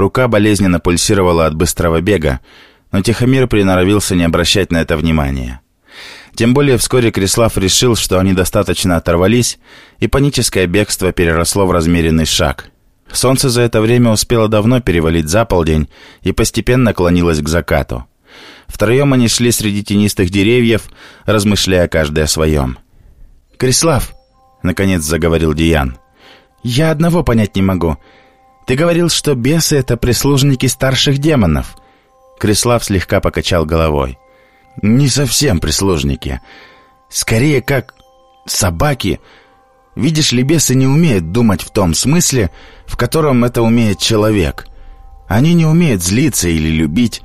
Рука болезненно пульсировала от быстрого бега, но Тихомир приноровился не обращать на это внимания. Тем более вскоре Крислав решил, что они достаточно оторвались, и паническое бегство переросло в размеренный шаг. Солнце за это время успело давно перевалить за полдень и постепенно клонилось к закату. Втроем они шли среди тенистых деревьев, размышляя каждый о своем. «Крислав!» — наконец заговорил Диан. «Я одного понять не могу. Ты говорил, что бесы — это прислужники старших демонов». Крислав слегка покачал головой. «Не совсем прислужники. Скорее, как собаки. Видишь ли, бесы не умеют думать в том смысле, в котором это умеет человек. Они не умеют злиться или любить.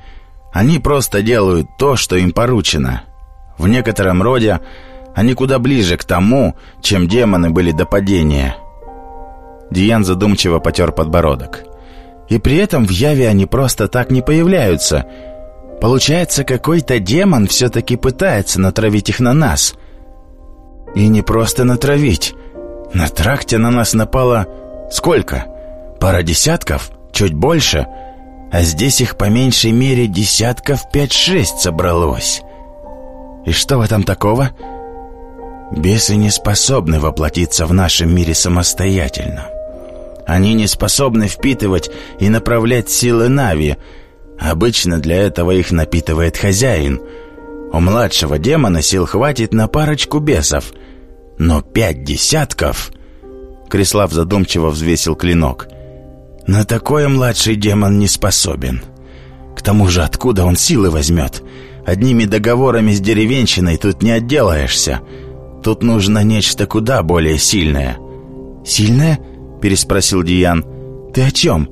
Они просто делают то, что им поручено. В некотором роде они куда ближе к тому, чем демоны были до падения». Диан задумчиво потер подбородок. «И при этом в Яве они просто так не появляются. Получается, какой-то демон все-таки пытается натравить их на нас. И не просто натравить. На тракте на нас напало... Сколько? Пара десятков? Чуть больше? А здесь их по меньшей мере десятков пять-шесть собралось. И что в этом такого?» Бесы не способны воплотиться в нашем мире самостоятельно. Они не способны впитывать и направлять силы Нави. Обычно для этого их напитывает хозяин. У младшего демона сил хватит на парочку бесов. Но пять десятков... Крислав задумчиво взвесил клинок. На такое младший демон не способен. К тому же откуда он силы возьмет? Одними договорами с деревенщиной тут не отделаешься. Тут нужно нечто куда более сильное. «Сильное?» — переспросил Диан. «Ты о чем?»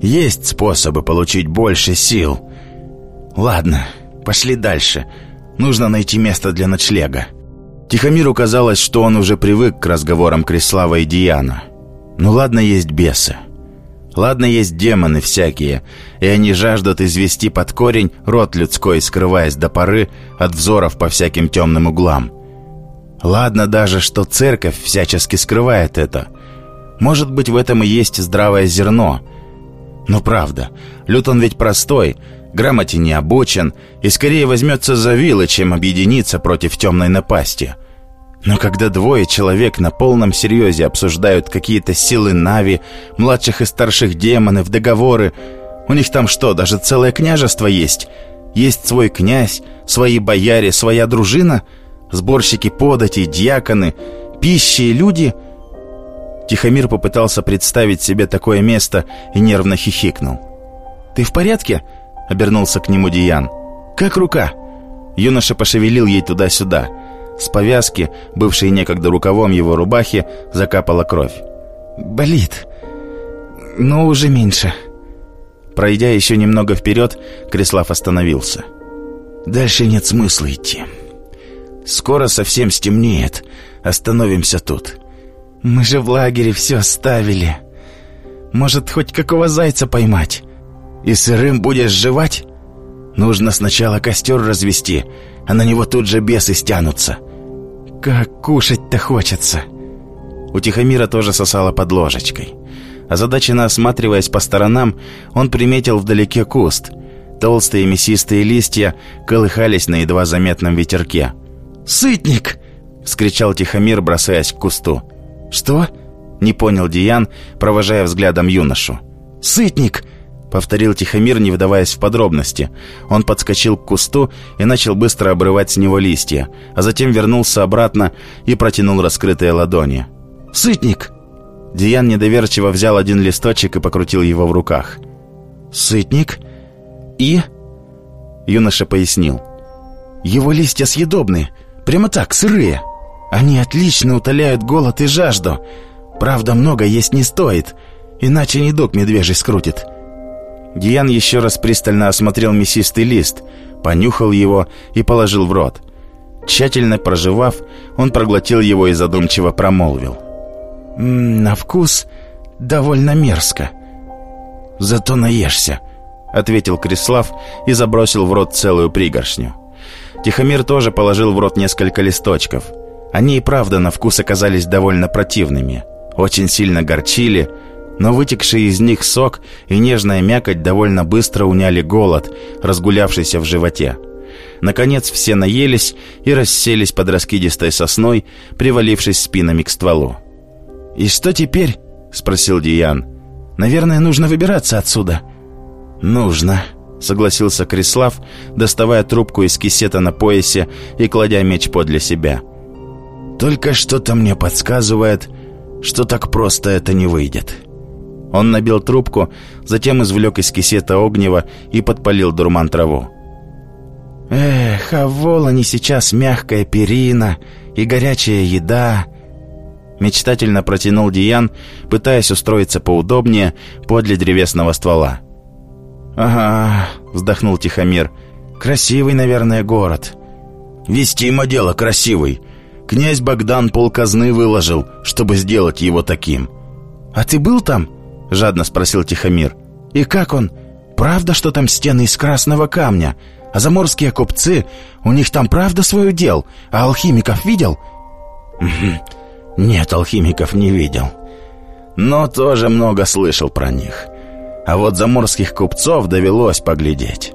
«Есть способы получить больше сил. Ладно, пошли дальше. Нужно найти место для ночлега». Тихомиру казалось, что он уже привык к разговорам Крислава и Диана. Ну ладно, есть бесы. Ладно, есть демоны всякие, и они жаждут извести под корень род людской, скрываясь до поры от взоров по всяким темным углам. Ладно даже, что церковь всячески скрывает это. Может быть, в этом и есть здравое зерно. Но правда, люд он ведь простой, грамоте не обучен и скорее возьмется за вилы, чем объединиться против темной напасти. Но когда двое человек на полном серьезе обсуждают какие-то силы Нави, младших и старших демонов, договоры, у них там что, даже целое княжество есть? Есть свой князь, свои бояре, своя дружина, сборщики подати, дьяконы, пищи и люди — Тихомир попытался представить себе такое место и нервно хихикнул. «Ты в порядке?» — обернулся к нему Диан. «Как рука?» Юноша пошевелил ей туда-сюда. С повязки, бывшей некогда рукавом его рубахи, закапала кровь. «Болит, но уже меньше». Пройдя еще немного вперед, Крислав остановился. «Дальше нет смысла идти. Скоро совсем стемнеет. Остановимся тут». Мы же в лагере все оставили. Может, хоть какого зайца поймать? И сырым будешь жевать? Нужно сначала костер развести, а на него тут же бесы стянутся. Как кушать-то хочется. У Тихомира тоже сосало под ложечкой. Озадаченно осматриваясь по сторонам, он приметил вдалеке куст. Толстые мясистые листья колыхались на едва заметном ветерке. «Сытник!» — вскричал Тихомир, бросаясь к кусту. «Что?» — не понял Диан, провожая взглядом юношу. «Сытник!» — повторил Тихомир, не вдаваясь в подробности. Он подскочил к кусту и начал быстро обрывать с него листья, а затем вернулся обратно и протянул раскрытые ладони. «Сытник!» Диан недоверчиво взял один листочек и покрутил его в руках. «Сытник? И?» Юноша пояснил. «Его листья съедобны, прямо так, сырые». Они отлично утоляют голод и жажду. Правда, много есть не стоит, иначе недуг медвежий скрутит». Диан еще раз пристально осмотрел мясистый лист, понюхал его и положил в рот. Тщательно прожевав, он проглотил его и задумчиво промолвил. «М -м, «На вкус довольно мерзко. Зато наешься», — ответил Крислав и забросил в рот целую пригоршню. Тихомир тоже положил в рот несколько листочков — они и правда на вкус оказались довольно противными. Очень сильно горчили, но вытекший из них сок и нежная мякоть довольно быстро уняли голод, разгулявшийся в животе. Наконец все наелись и расселись под раскидистой сосной, привалившись спинами к стволу. «И что теперь?» — спросил Диан. «Наверное, нужно выбираться отсюда». «Нужно», — согласился Крислав, доставая трубку из кисета на поясе и кладя меч подле себя. «Только что-то мне подсказывает, что так просто это не выйдет». Он набил трубку, затем извлек из кисета огнева и подпалил дурман траву. «Эх, а в Волоне сейчас мягкая перина и горячая еда», Мечтательно протянул Диан, пытаясь устроиться поудобнее подле древесного ствола. «Ага», — вздохнул Тихомир. «Красивый, наверное, город». «Вестимо дело красивый. Князь Богдан полказны выложил, чтобы сделать его таким». «А ты был там?» — жадно спросил Тихомир. «И как он? Правда, что там стены из красного камня? А заморские купцы, у них там правда свой удел? А алхимиков видел?» «Нет, алхимиков не видел. Но тоже много слышал про них». А вот заморских купцов довелось поглядеть.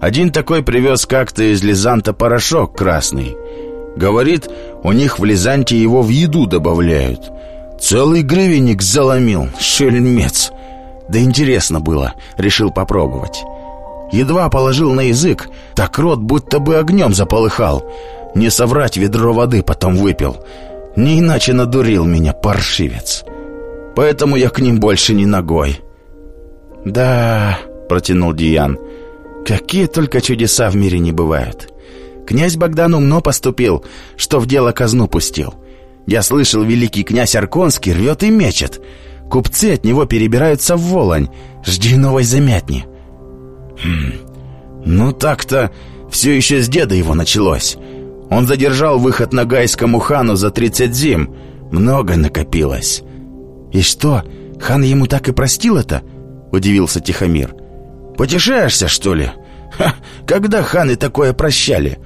Один такой привез как-то из Лизанта порошок красный. Говорит, у них в Лизанте его в еду добавляют. Целый гривенник заломил, шельмец. Да интересно было, решил попробовать. Едва положил на язык, так рот будто бы огнем заполыхал. Не соврать, ведро воды потом выпил. Не иначе надурил меня паршивец. Поэтому я к ним больше не ногой. «Да», — протянул Диан, — «какие только чудеса в мире не бывают. Князь Богдан умно поступил, что в дело казну пустил. Я слышал, великий князь Арконский рвет и мечет. Купцы от него перебираются в Волонь. Жди новой замятни». «Хм, ну так-то все еще с деда его началось. Он задержал выход на гайскому хану за тридцать зим. Много накопилось». «И что, хан ему так и простил это?» удивился Тихомир. «Потешаешься, что ли? Ха, когда ханы такое прощали?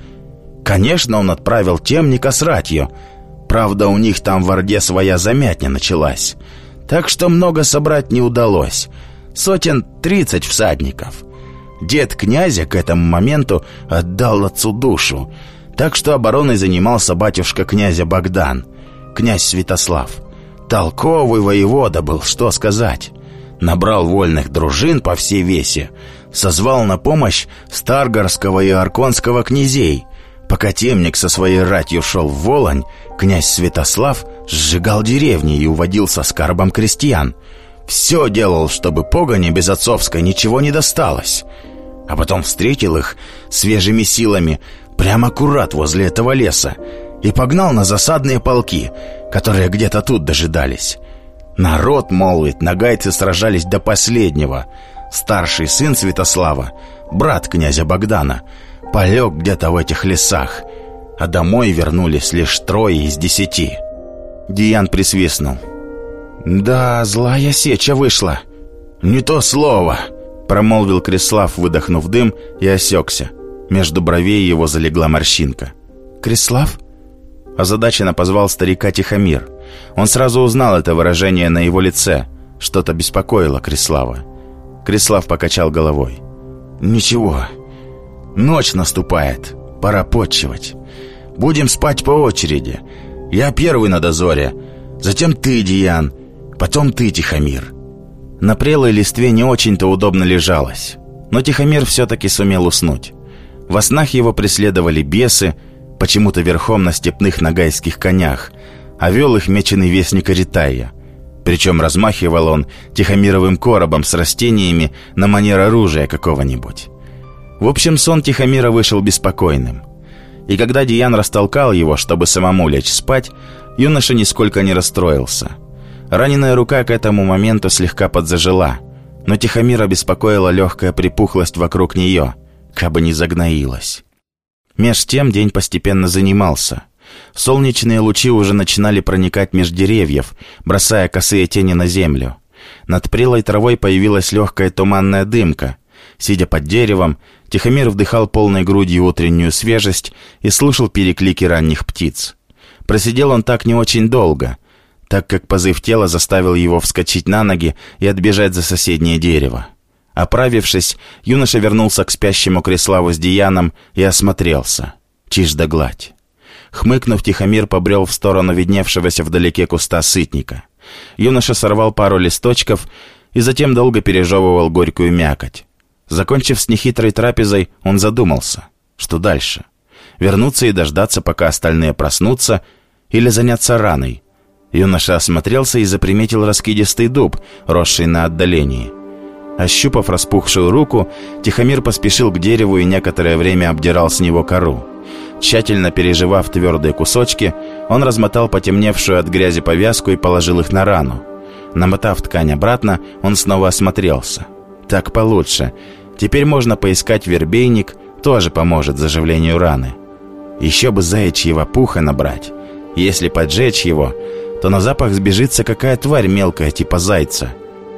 Конечно, он отправил темника с ратью. Правда, у них там в Орде своя замятня началась. Так что много собрать не удалось. Сотен тридцать всадников. Дед князя к этому моменту отдал отцу душу. Так что обороной занимался батюшка князя Богдан, князь Святослав. Толковый воевода был, что сказать набрал вольных дружин по всей весе, созвал на помощь Старгорского и Арконского князей. Пока темник со своей ратью шел в Волонь, князь Святослав сжигал деревни и уводил со скарбом крестьян. Все делал, чтобы погоне без отцовской ничего не досталось. А потом встретил их свежими силами прямо аккурат возле этого леса и погнал на засадные полки, которые где-то тут дожидались. Народ, молвит, нагайцы сражались до последнего. Старший сын Святослава, брат князя Богдана, полег где-то в этих лесах, а домой вернулись лишь трое из десяти. Диан присвистнул. «Да, злая сеча вышла». «Не то слово», — промолвил Крислав, выдохнув дым, и осекся. Между бровей его залегла морщинка. «Крислав?» Озадаченно позвал старика Тихомир. Он сразу узнал это выражение на его лице. Что-то беспокоило Крислава. Крислав покачал головой. «Ничего. Ночь наступает. Пора подчивать. Будем спать по очереди. Я первый на дозоре. Затем ты, Диан. Потом ты, Тихомир». На прелой листве не очень-то удобно лежалось. Но Тихомир все-таки сумел уснуть. Во снах его преследовали бесы, почему-то верхом на степных нагайских конях, а вел их меченый вестник Аритая. Причем размахивал он тихомировым коробом с растениями на манер оружия какого-нибудь. В общем, сон Тихомира вышел беспокойным. И когда Диан растолкал его, чтобы самому лечь спать, юноша нисколько не расстроился. Раненая рука к этому моменту слегка подзажила, но Тихомира беспокоила легкая припухлость вокруг нее, как бы не загноилась. Меж тем день постепенно занимался. Солнечные лучи уже начинали проникать меж деревьев, бросая косые тени на землю. Над прелой травой появилась легкая туманная дымка. Сидя под деревом, Тихомир вдыхал полной грудью утреннюю свежесть и слушал переклики ранних птиц. Просидел он так не очень долго. так как позыв тела заставил его вскочить на ноги и отбежать за соседнее дерево. Оправившись, юноша вернулся к спящему Креславу с Дияном и осмотрелся. Чиж да гладь. Хмыкнув, Тихомир побрел в сторону видневшегося вдалеке куста сытника. Юноша сорвал пару листочков и затем долго пережевывал горькую мякоть. Закончив с нехитрой трапезой, он задумался, что дальше? Вернуться и дождаться, пока остальные проснутся, или заняться раной? Юноша осмотрелся и заприметил раскидистый дуб, росший на отдалении. Ощупав распухшую руку, Тихомир поспешил к дереву и некоторое время обдирал с него кору. Тщательно переживав твердые кусочки, он размотал потемневшую от грязи повязку и положил их на рану. Намотав ткань обратно, он снова осмотрелся. Так получше. Теперь можно поискать вербейник, тоже поможет заживлению раны. Еще бы заячьего пуха набрать. Если поджечь его, то на запах сбежится какая тварь мелкая, типа зайца.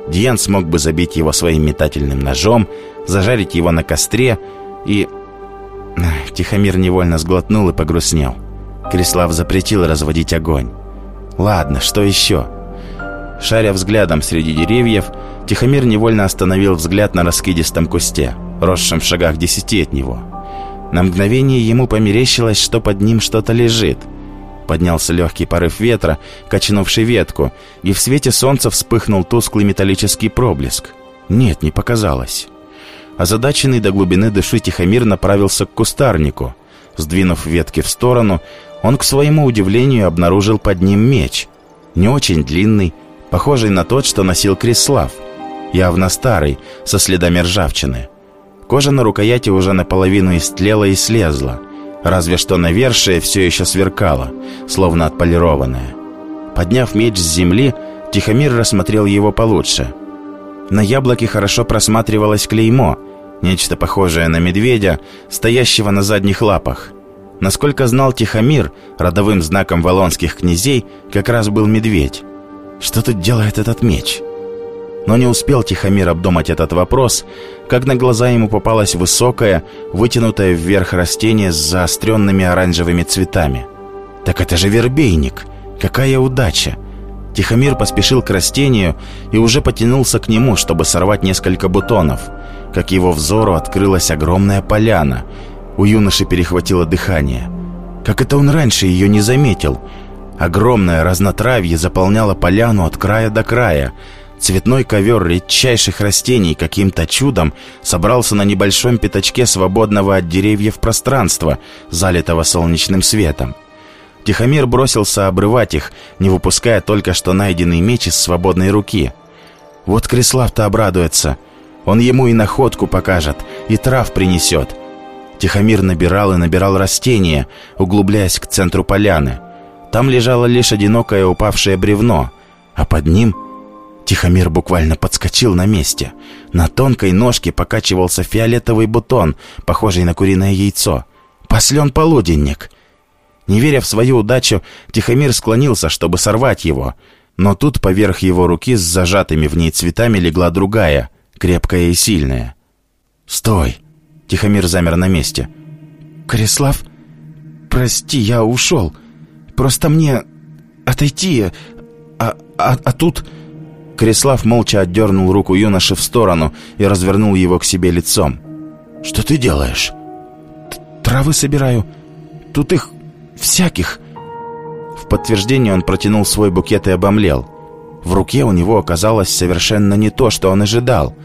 Диан смог бы забить его своим метательным ножом, зажарить его на костре и... Тихомир невольно сглотнул и погрустнел. Крислав запретил разводить огонь. Ладно, что еще? Шаря взглядом среди деревьев, Тихомир невольно остановил взгляд на раскидистом кусте, росшем в шагах десяти от него. На мгновение ему померещилось, что под ним что-то лежит. Поднялся легкий порыв ветра, качнувший ветку, и в свете солнца вспыхнул тусклый металлический проблеск. Нет, не показалось. Озадаченный до глубины души Тихомир направился к кустарнику. Сдвинув ветки в сторону, он, к своему удивлению, обнаружил под ним меч. Не очень длинный, похожий на тот, что носил Крислав. Явно старый, со следами ржавчины. Кожа на рукояти уже наполовину истлела и слезла. Разве что навершие все еще сверкало, словно отполированное. Подняв меч с земли, Тихомир рассмотрел его получше. На яблоке хорошо просматривалось клеймо, нечто похожее на медведя, стоящего на задних лапах. Насколько знал Тихомир, родовым знаком валонских князей как раз был медведь. Что тут делает этот меч? Но не успел Тихомир обдумать этот вопрос, как на глаза ему попалось высокое, вытянутое вверх растение с заостренными оранжевыми цветами. «Так это же вербейник! Какая удача!» Тихомир поспешил к растению и уже потянулся к нему, чтобы сорвать несколько бутонов. Как его взору открылась огромная поляна. У юноши перехватило дыхание. Как это он раньше ее не заметил? Огромное разнотравье заполняло поляну от края до края. Цветной ковер редчайших растений каким-то чудом собрался на небольшом пятачке свободного от деревьев пространства, залитого солнечным светом. Тихомир бросился обрывать их, не выпуская только что найденный меч из свободной руки. Вот Крислав-то обрадуется. Он ему и находку покажет, и трав принесет. Тихомир набирал и набирал растения, углубляясь к центру поляны. Там лежало лишь одинокое упавшее бревно, а под ним Тихомир буквально подскочил на месте. На тонкой ножке покачивался фиолетовый бутон, похожий на куриное яйцо. Послен полуденник. Не веря в свою удачу, Тихомир склонился, чтобы сорвать его. Но тут поверх его руки с зажатыми в ней цветами легла другая, крепкая и сильная. «Стой!» Тихомир замер на месте. «Корислав, прости, я ушел. Просто мне отойти, а, а, а тут...» Крислав молча отдернул руку юноши в сторону и развернул его к себе лицом. «Что ты делаешь?» «Травы собираю. Тут их всяких». В подтверждение он протянул свой букет и обомлел. В руке у него оказалось совершенно не то, что он ожидал.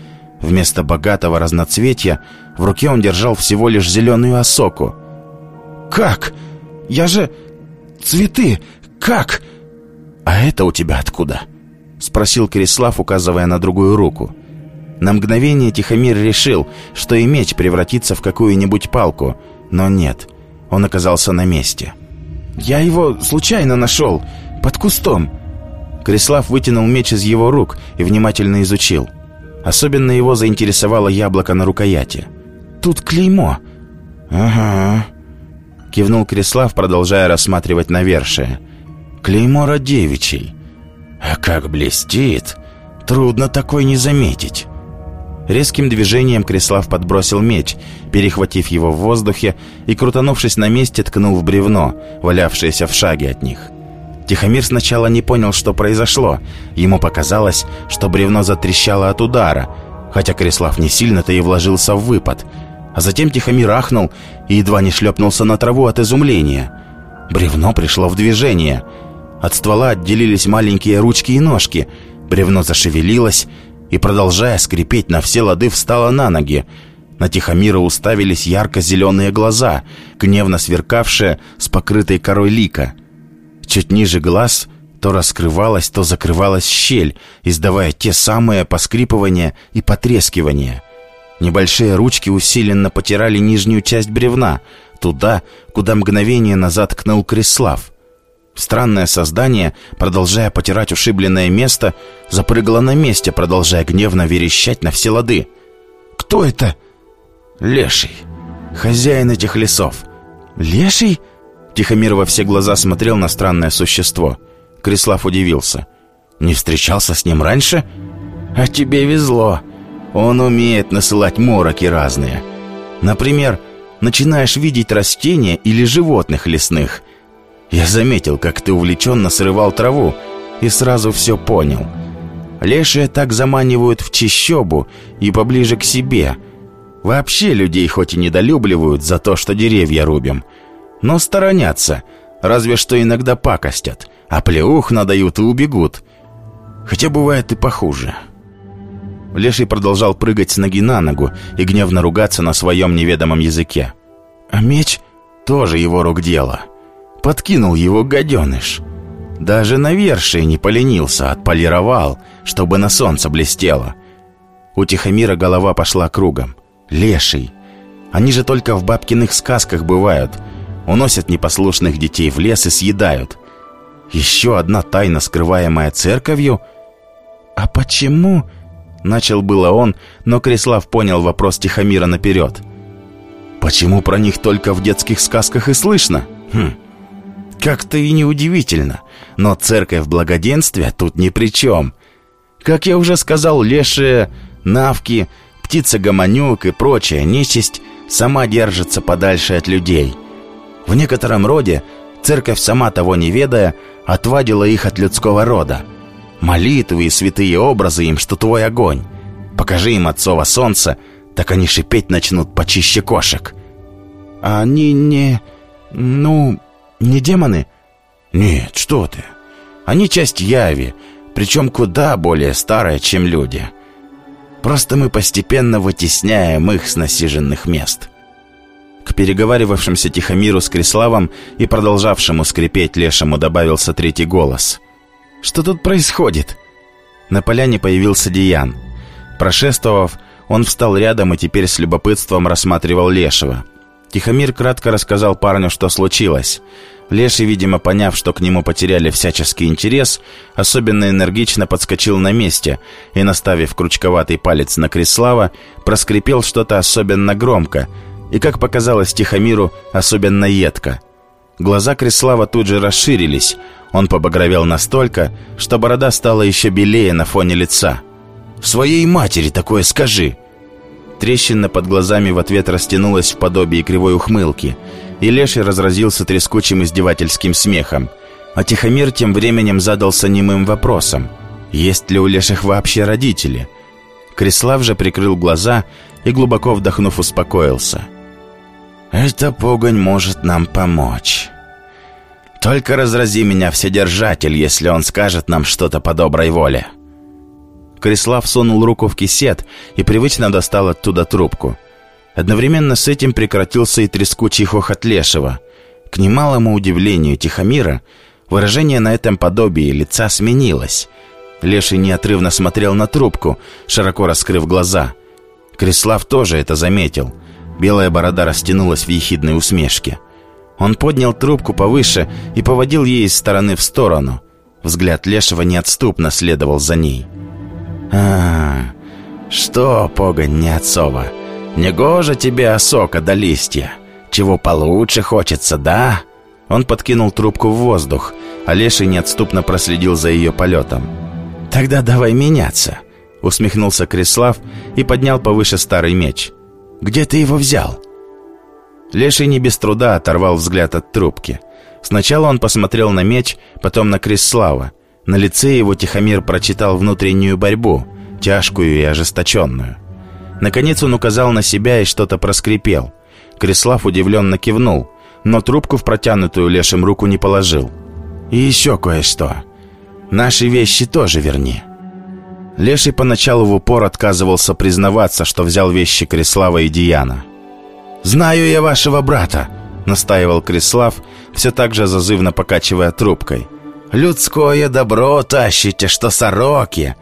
Вместо богатого разноцветья в руке он держал всего лишь зеленую осоку. «Как? Я же... цветы! Как?» «А это у тебя откуда?» Спросил Крислав, указывая на другую руку. На мгновение Тихомир решил, что и меч превратится в какую-нибудь палку, но нет, он оказался на месте. «Я его случайно нашел, под кустом!» Крислав вытянул меч из его рук и внимательно изучил. Особенно его заинтересовало яблоко на рукояти. «Тут клеймо!» «Ага...» Кивнул Крислав, продолжая рассматривать навершие. «Клеймо Радевичей. А как блестит! Трудно такой не заметить. Резким движением Крислав подбросил меч, перехватив его в воздухе и, крутанувшись на месте, ткнул в бревно, валявшееся в шаге от них. Тихомир сначала не понял, что произошло. Ему показалось, что бревно затрещало от удара, хотя Крислав не сильно-то и вложился в выпад. А затем Тихомир ахнул и едва не шлепнулся на траву от изумления. Бревно пришло в движение. От ствола отделились маленькие ручки и ножки. Бревно зашевелилось и, продолжая скрипеть на все лады, встало на ноги. На Тихомира уставились ярко-зеленые глаза, гневно сверкавшие с покрытой корой лика. Чуть ниже глаз то раскрывалась, то закрывалась щель, издавая те самые поскрипывания и потрескивания. Небольшие ручки усиленно потирали нижнюю часть бревна, туда, куда мгновение назад кнул Крислав. Странное создание, продолжая потирать ушибленное место, запрыгало на месте, продолжая гневно верещать на все лады. «Кто это?» «Леший. Хозяин этих лесов». «Леший?» Тихомир во все глаза смотрел на странное существо. Крислав удивился. «Не встречался с ним раньше?» «А тебе везло. Он умеет насылать мороки разные. Например, начинаешь видеть растения или животных лесных. Я заметил, как ты увлеченно срывал траву, и сразу все понял. Лешие так заманивают в чищобу и поближе к себе. Вообще людей хоть и недолюбливают за то, что деревья рубим, но сторонятся, разве что иногда пакостят, а плеух надают и убегут. Хотя бывает и похуже. Леший продолжал прыгать с ноги на ногу и гневно ругаться на своем неведомом языке. А меч тоже его рук дело. Подкинул его гаденыш. Даже навершие не поленился, отполировал, чтобы на солнце блестело. У Тихомира голова пошла кругом. Леший. Они же только в бабкиных сказках бывают — уносят непослушных детей в лес и съедают. Еще одна тайна, скрываемая церковью. «А почему?» Начал было он, но Крислав понял вопрос Тихомира наперед. «Почему про них только в детских сказках и слышно?» «Хм, как-то и неудивительно, но церковь благоденствия тут ни при чем. Как я уже сказал, лешие, навки, птица-гомонюк и прочая нечисть сама держится подальше от людей». В некотором роде церковь, сама того не ведая, отвадила их от людского рода. Молитвы и святые образы им, что твой огонь. Покажи им отцово солнце, так они шипеть начнут почище кошек. А они не... ну... не демоны? Нет, что ты. Они часть яви, причем куда более старая, чем люди. Просто мы постепенно вытесняем их с насиженных мест. К переговаривавшимся Тихомиру с Криславом и продолжавшему скрипеть лешему добавился третий голос. «Что тут происходит?» На поляне появился Диан. Прошествовав, он встал рядом и теперь с любопытством рассматривал Лешего. Тихомир кратко рассказал парню, что случилось. Леший, видимо, поняв, что к нему потеряли всяческий интерес, особенно энергично подскочил на месте и, наставив крючковатый палец на Крислава, проскрипел что-то особенно громко – и, как показалось Тихомиру, особенно едко. Глаза Крислава тут же расширились. Он побагровел настолько, что борода стала еще белее на фоне лица. «Своей матери такое скажи!» Трещина под глазами в ответ растянулась в подобии кривой ухмылки, и Леший разразился трескучим издевательским смехом. А Тихомир тем временем задался немым вопросом. Есть ли у Леших вообще родители? Крислав же прикрыл глаза и, глубоко вдохнув, успокоился. Эта погонь может нам помочь. Только разрази меня Вседержатель, если он скажет нам что-то по доброй воле». Крислав сунул руку в кисет и привычно достал оттуда трубку. Одновременно с этим прекратился и трескучий хохот Лешего. К немалому удивлению Тихомира, выражение на этом подобии лица сменилось. Леший неотрывно смотрел на трубку, широко раскрыв глаза. Крислав тоже это заметил – Белая борода растянулась в ехидной усмешке. Он поднял трубку повыше и поводил ей из стороны в сторону. Взгляд Лешего неотступно следовал за ней. «А, что, погонь не отцова, негоже тебе осока до листья. Чего получше хочется, да?» Он подкинул трубку в воздух, а Леший неотступно проследил за ее полетом. «Тогда давай меняться», — усмехнулся Крислав и поднял повыше старый меч — где ты его взял?» Леший не без труда оторвал взгляд от трубки. Сначала он посмотрел на меч, потом на Крислава. На лице его Тихомир прочитал внутреннюю борьбу, тяжкую и ожесточенную. Наконец он указал на себя и что-то проскрипел. Крислав удивленно кивнул, но трубку в протянутую лешим руку не положил. «И еще кое-что. Наши вещи тоже верни». Леший поначалу в упор отказывался признаваться, что взял вещи Крислава и Диана. «Знаю я вашего брата», — настаивал Крислав, все так же зазывно покачивая трубкой. «Людское добро тащите, что сороки!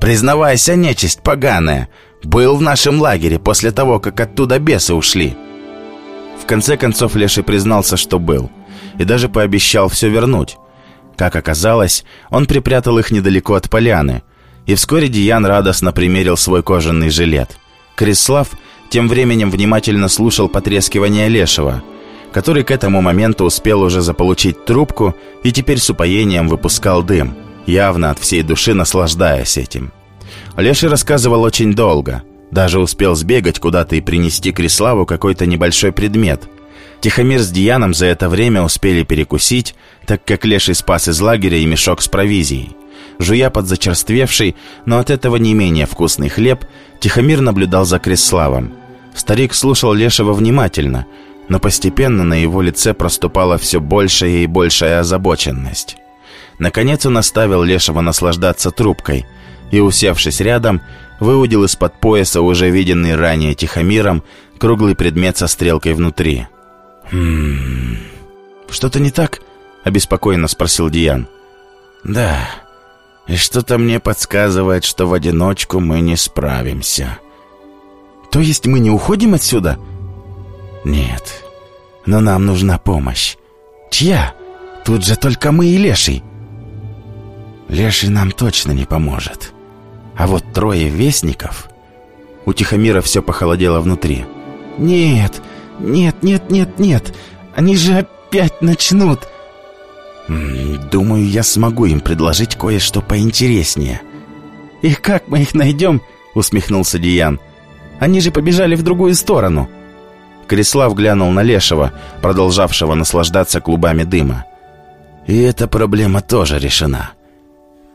Признавайся, нечисть поганая, был в нашем лагере после того, как оттуда бесы ушли». В конце концов Леший признался, что был, и даже пообещал все вернуть. Как оказалось, он припрятал их недалеко от поляны, и вскоре Диан радостно примерил свой кожаный жилет. Крислав тем временем внимательно слушал потрескивание Лешего, который к этому моменту успел уже заполучить трубку и теперь с упоением выпускал дым, явно от всей души наслаждаясь этим. Леший рассказывал очень долго, даже успел сбегать куда-то и принести Криславу какой-то небольшой предмет. Тихомир с Дианом за это время успели перекусить, так как Леший спас из лагеря и мешок с провизией. Жуя под зачерствевший, но от этого не менее вкусный хлеб, Тихомир наблюдал за Криславом. Старик слушал Лешего внимательно, но постепенно на его лице проступала все большая и большая озабоченность. Наконец он оставил Лешего наслаждаться трубкой и, усевшись рядом, выудил из-под пояса уже виденный ранее Тихомиром круглый предмет со стрелкой внутри. «Хм... Что-то не так?» — обеспокоенно спросил Диан. «Да, и что-то мне подсказывает, что в одиночку мы не справимся». «То есть мы не уходим отсюда?» «Нет, но нам нужна помощь». «Чья? Тут же только мы и Леший». «Леший нам точно не поможет. А вот трое вестников...» У Тихомира все похолодело внутри. «Нет, нет, нет, нет, нет, они же опять начнут...» «Думаю, я смогу им предложить кое-что поинтереснее». «И как мы их найдем?» — усмехнулся Диан. «Они же побежали в другую сторону». Крислав глянул на Лешего, продолжавшего наслаждаться клубами дыма. «И эта проблема тоже решена.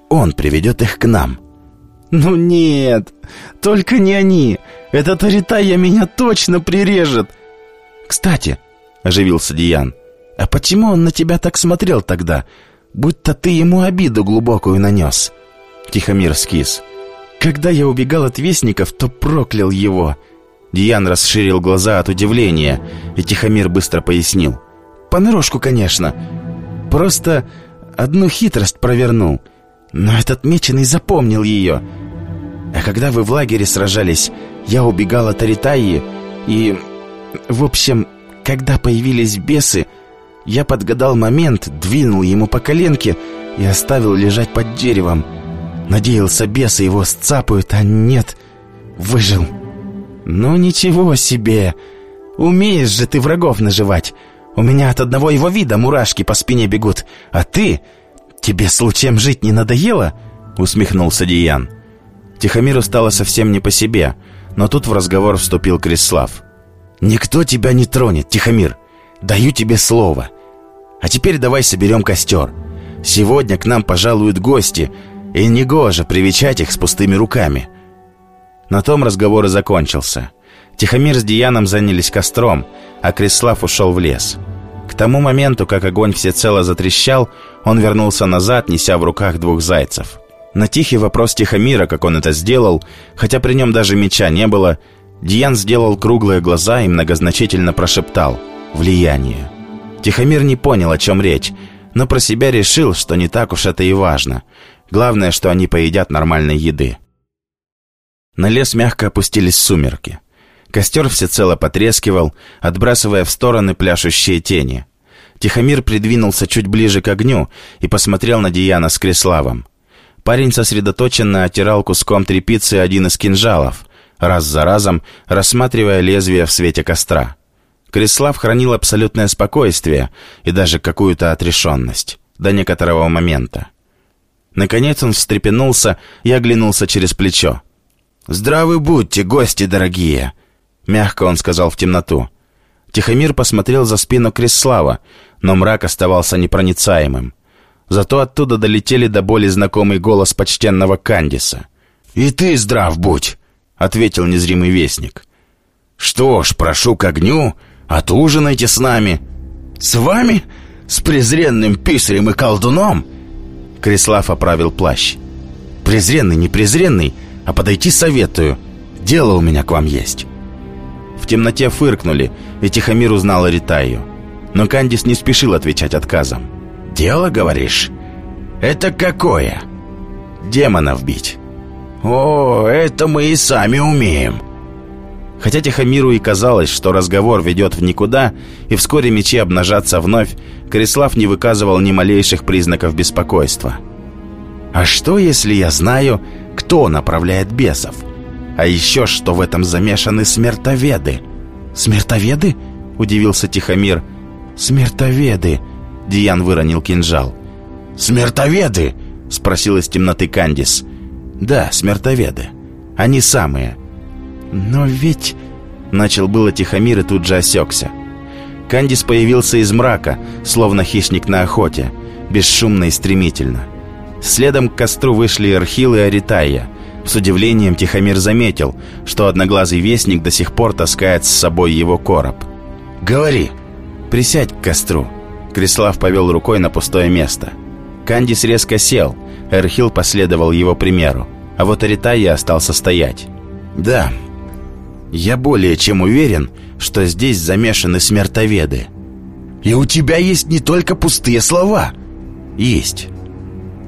Он приведет их к нам». «Ну нет, только не они. Этот Аритая меня точно прирежет». «Кстати», — оживился Диан, — «А почему он на тебя так смотрел тогда, будто ты ему обиду глубокую нанес?» Тихомир скис. «Когда я убегал от вестников, то проклял его». Диан расширил глаза от удивления, и Тихомир быстро пояснил. «Понарошку, конечно. Просто одну хитрость провернул. Но этот меченый запомнил ее. А когда вы в лагере сражались, я убегал от Аритаи, и... В общем, когда появились бесы, я подгадал момент, двинул ему по коленке и оставил лежать под деревом. Надеялся, бесы его сцапают, а нет, выжил. Ну ничего себе! Умеешь же ты врагов наживать. У меня от одного его вида мурашки по спине бегут. А ты... Тебе случаем жить не надоело?» Усмехнулся Диан. Тихомиру стало совсем не по себе, но тут в разговор вступил Крислав. «Никто тебя не тронет, Тихомир. Даю тебе слово. А теперь давай соберем костер. Сегодня к нам пожалуют гости, и негоже привечать их с пустыми руками». На том разговор и закончился. Тихомир с Дияном занялись костром, а Крислав ушел в лес. К тому моменту, как огонь всецело затрещал, он вернулся назад, неся в руках двух зайцев. На тихий вопрос Тихомира, как он это сделал, хотя при нем даже меча не было, Диян сделал круглые глаза и многозначительно прошептал «Влияние». Тихомир не понял, о чем речь, но про себя решил, что не так уж это и важно. Главное, что они поедят нормальной еды. На лес мягко опустились сумерки. Костер всецело потрескивал, отбрасывая в стороны пляшущие тени. Тихомир придвинулся чуть ближе к огню и посмотрел на Диана с Креславом. Парень сосредоточенно оттирал куском тряпицы один из кинжалов, раз за разом рассматривая лезвие в свете костра. Крислав хранил абсолютное спокойствие и даже какую-то отрешенность до некоторого момента. Наконец он встрепенулся и оглянулся через плечо. «Здравы будьте, гости дорогие!» Мягко он сказал в темноту. Тихомир посмотрел за спину Крислава, но мрак оставался непроницаемым. Зато оттуда долетели до боли знакомый голос почтенного Кандиса. «И ты здрав будь!» — ответил незримый вестник. «Что ж, прошу к огню, отужинайте с нами». «С вами? С презренным писарем и колдуном?» Крислав оправил плащ. «Презренный, не презренный, а подойти советую. Дело у меня к вам есть». В темноте фыркнули, и Тихомир узнал Ритаю. Но Кандис не спешил отвечать отказом. «Дело, говоришь? Это какое?» «Демонов бить». «О, это мы и сами умеем». Хотя Тихомиру и казалось, что разговор ведет в никуда, и вскоре мечи обнажатся вновь, Корислав не выказывал ни малейших признаков беспокойства. «А что, если я знаю, кто направляет бесов? А еще что в этом замешаны смертоведы?» «Смертоведы?» — удивился Тихомир. «Смертоведы!» — Диан выронил кинжал. «Смертоведы?» — спросил из темноты Кандис. «Да, смертоведы. Они самые». «Но ведь...» — начал было Тихомир и тут же осекся. Кандис появился из мрака, словно хищник на охоте, бесшумно и стремительно. Следом к костру вышли Архил и Аритая. С удивлением Тихомир заметил, что одноглазый вестник до сих пор таскает с собой его короб. «Говори!» «Присядь к костру!» Крислав повел рукой на пустое место. Кандис резко сел, Эрхил последовал его примеру, а вот Аритая остался стоять. «Да, я более чем уверен, что здесь замешаны смертоведы. И у тебя есть не только пустые слова. Есть.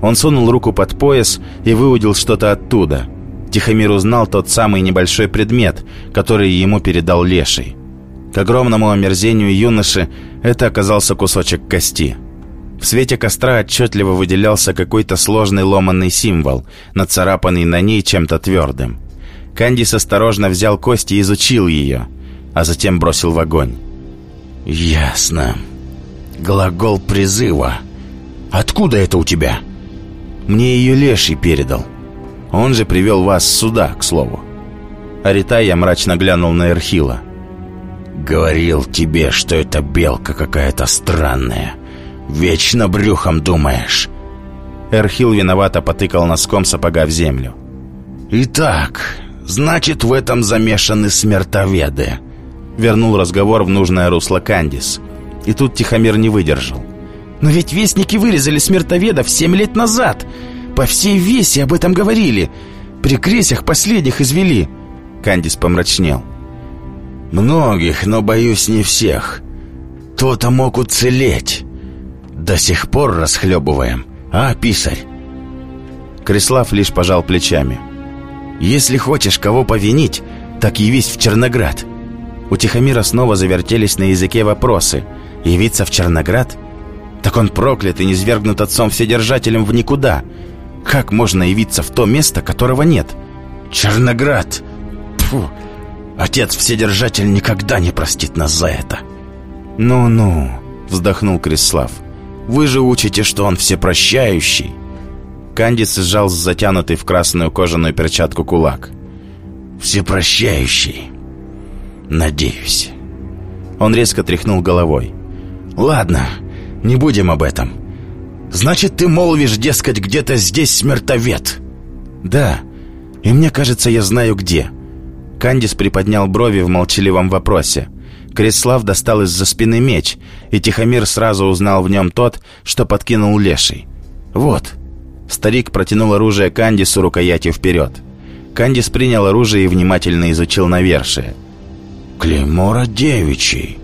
Он сунул руку под пояс и выудил что-то оттуда. Тихомир узнал тот самый небольшой предмет, который ему передал Леший. К огромному омерзению юноши это оказался кусочек кости. В свете костра отчетливо выделялся какой-то сложный ломанный символ, нацарапанный на ней чем-то твердым. Кандис осторожно взял кость и изучил ее, а затем бросил в огонь. «Ясно. Глагол призыва. Откуда это у тебя?» «Мне ее леший передал. Он же привел вас сюда, к слову». Аритая мрачно глянул на Эрхила. «Говорил тебе, что это белка какая-то странная. Вечно брюхом думаешь». Эрхил виновато потыкал носком сапога в землю. «Итак, Значит, в этом замешаны смертоведы. Вернул разговор в нужное русло Кандис. И тут Тихомир не выдержал. Но ведь вестники вырезали смертоведов семь лет назад. По всей весе об этом говорили. При кресях последних извели. Кандис помрачнел. Многих, но, боюсь, не всех. Кто-то мог уцелеть. До сих пор расхлебываем. А, писарь? Крислав лишь пожал плечами. Если хочешь кого повинить, так явись в Черноград». У Тихомира снова завертелись на языке вопросы. «Явиться в Черноград? Так он проклят и низвергнут отцом Вседержателем в никуда. Как можно явиться в то место, которого нет?» «Черноград! Фу! Отец Вседержатель никогда не простит нас за это!» «Ну-ну», — вздохнул Крислав. «Вы же учите, что он всепрощающий». Кандис сжал затянутый в красную кожаную перчатку кулак. «Всепрощающий. Надеюсь». Он резко тряхнул головой. «Ладно, не будем об этом. Значит, ты молвишь, дескать, где-то здесь смертовед?» «Да, и мне кажется, я знаю где». Кандис приподнял брови в молчаливом вопросе. Креслав достал из-за спины меч, и Тихомир сразу узнал в нем тот, что подкинул леший. «Вот, Старик протянул оружие Кандису рукоятью вперед. Кандис принял оружие и внимательно изучил навершие. «Клеймора девичий.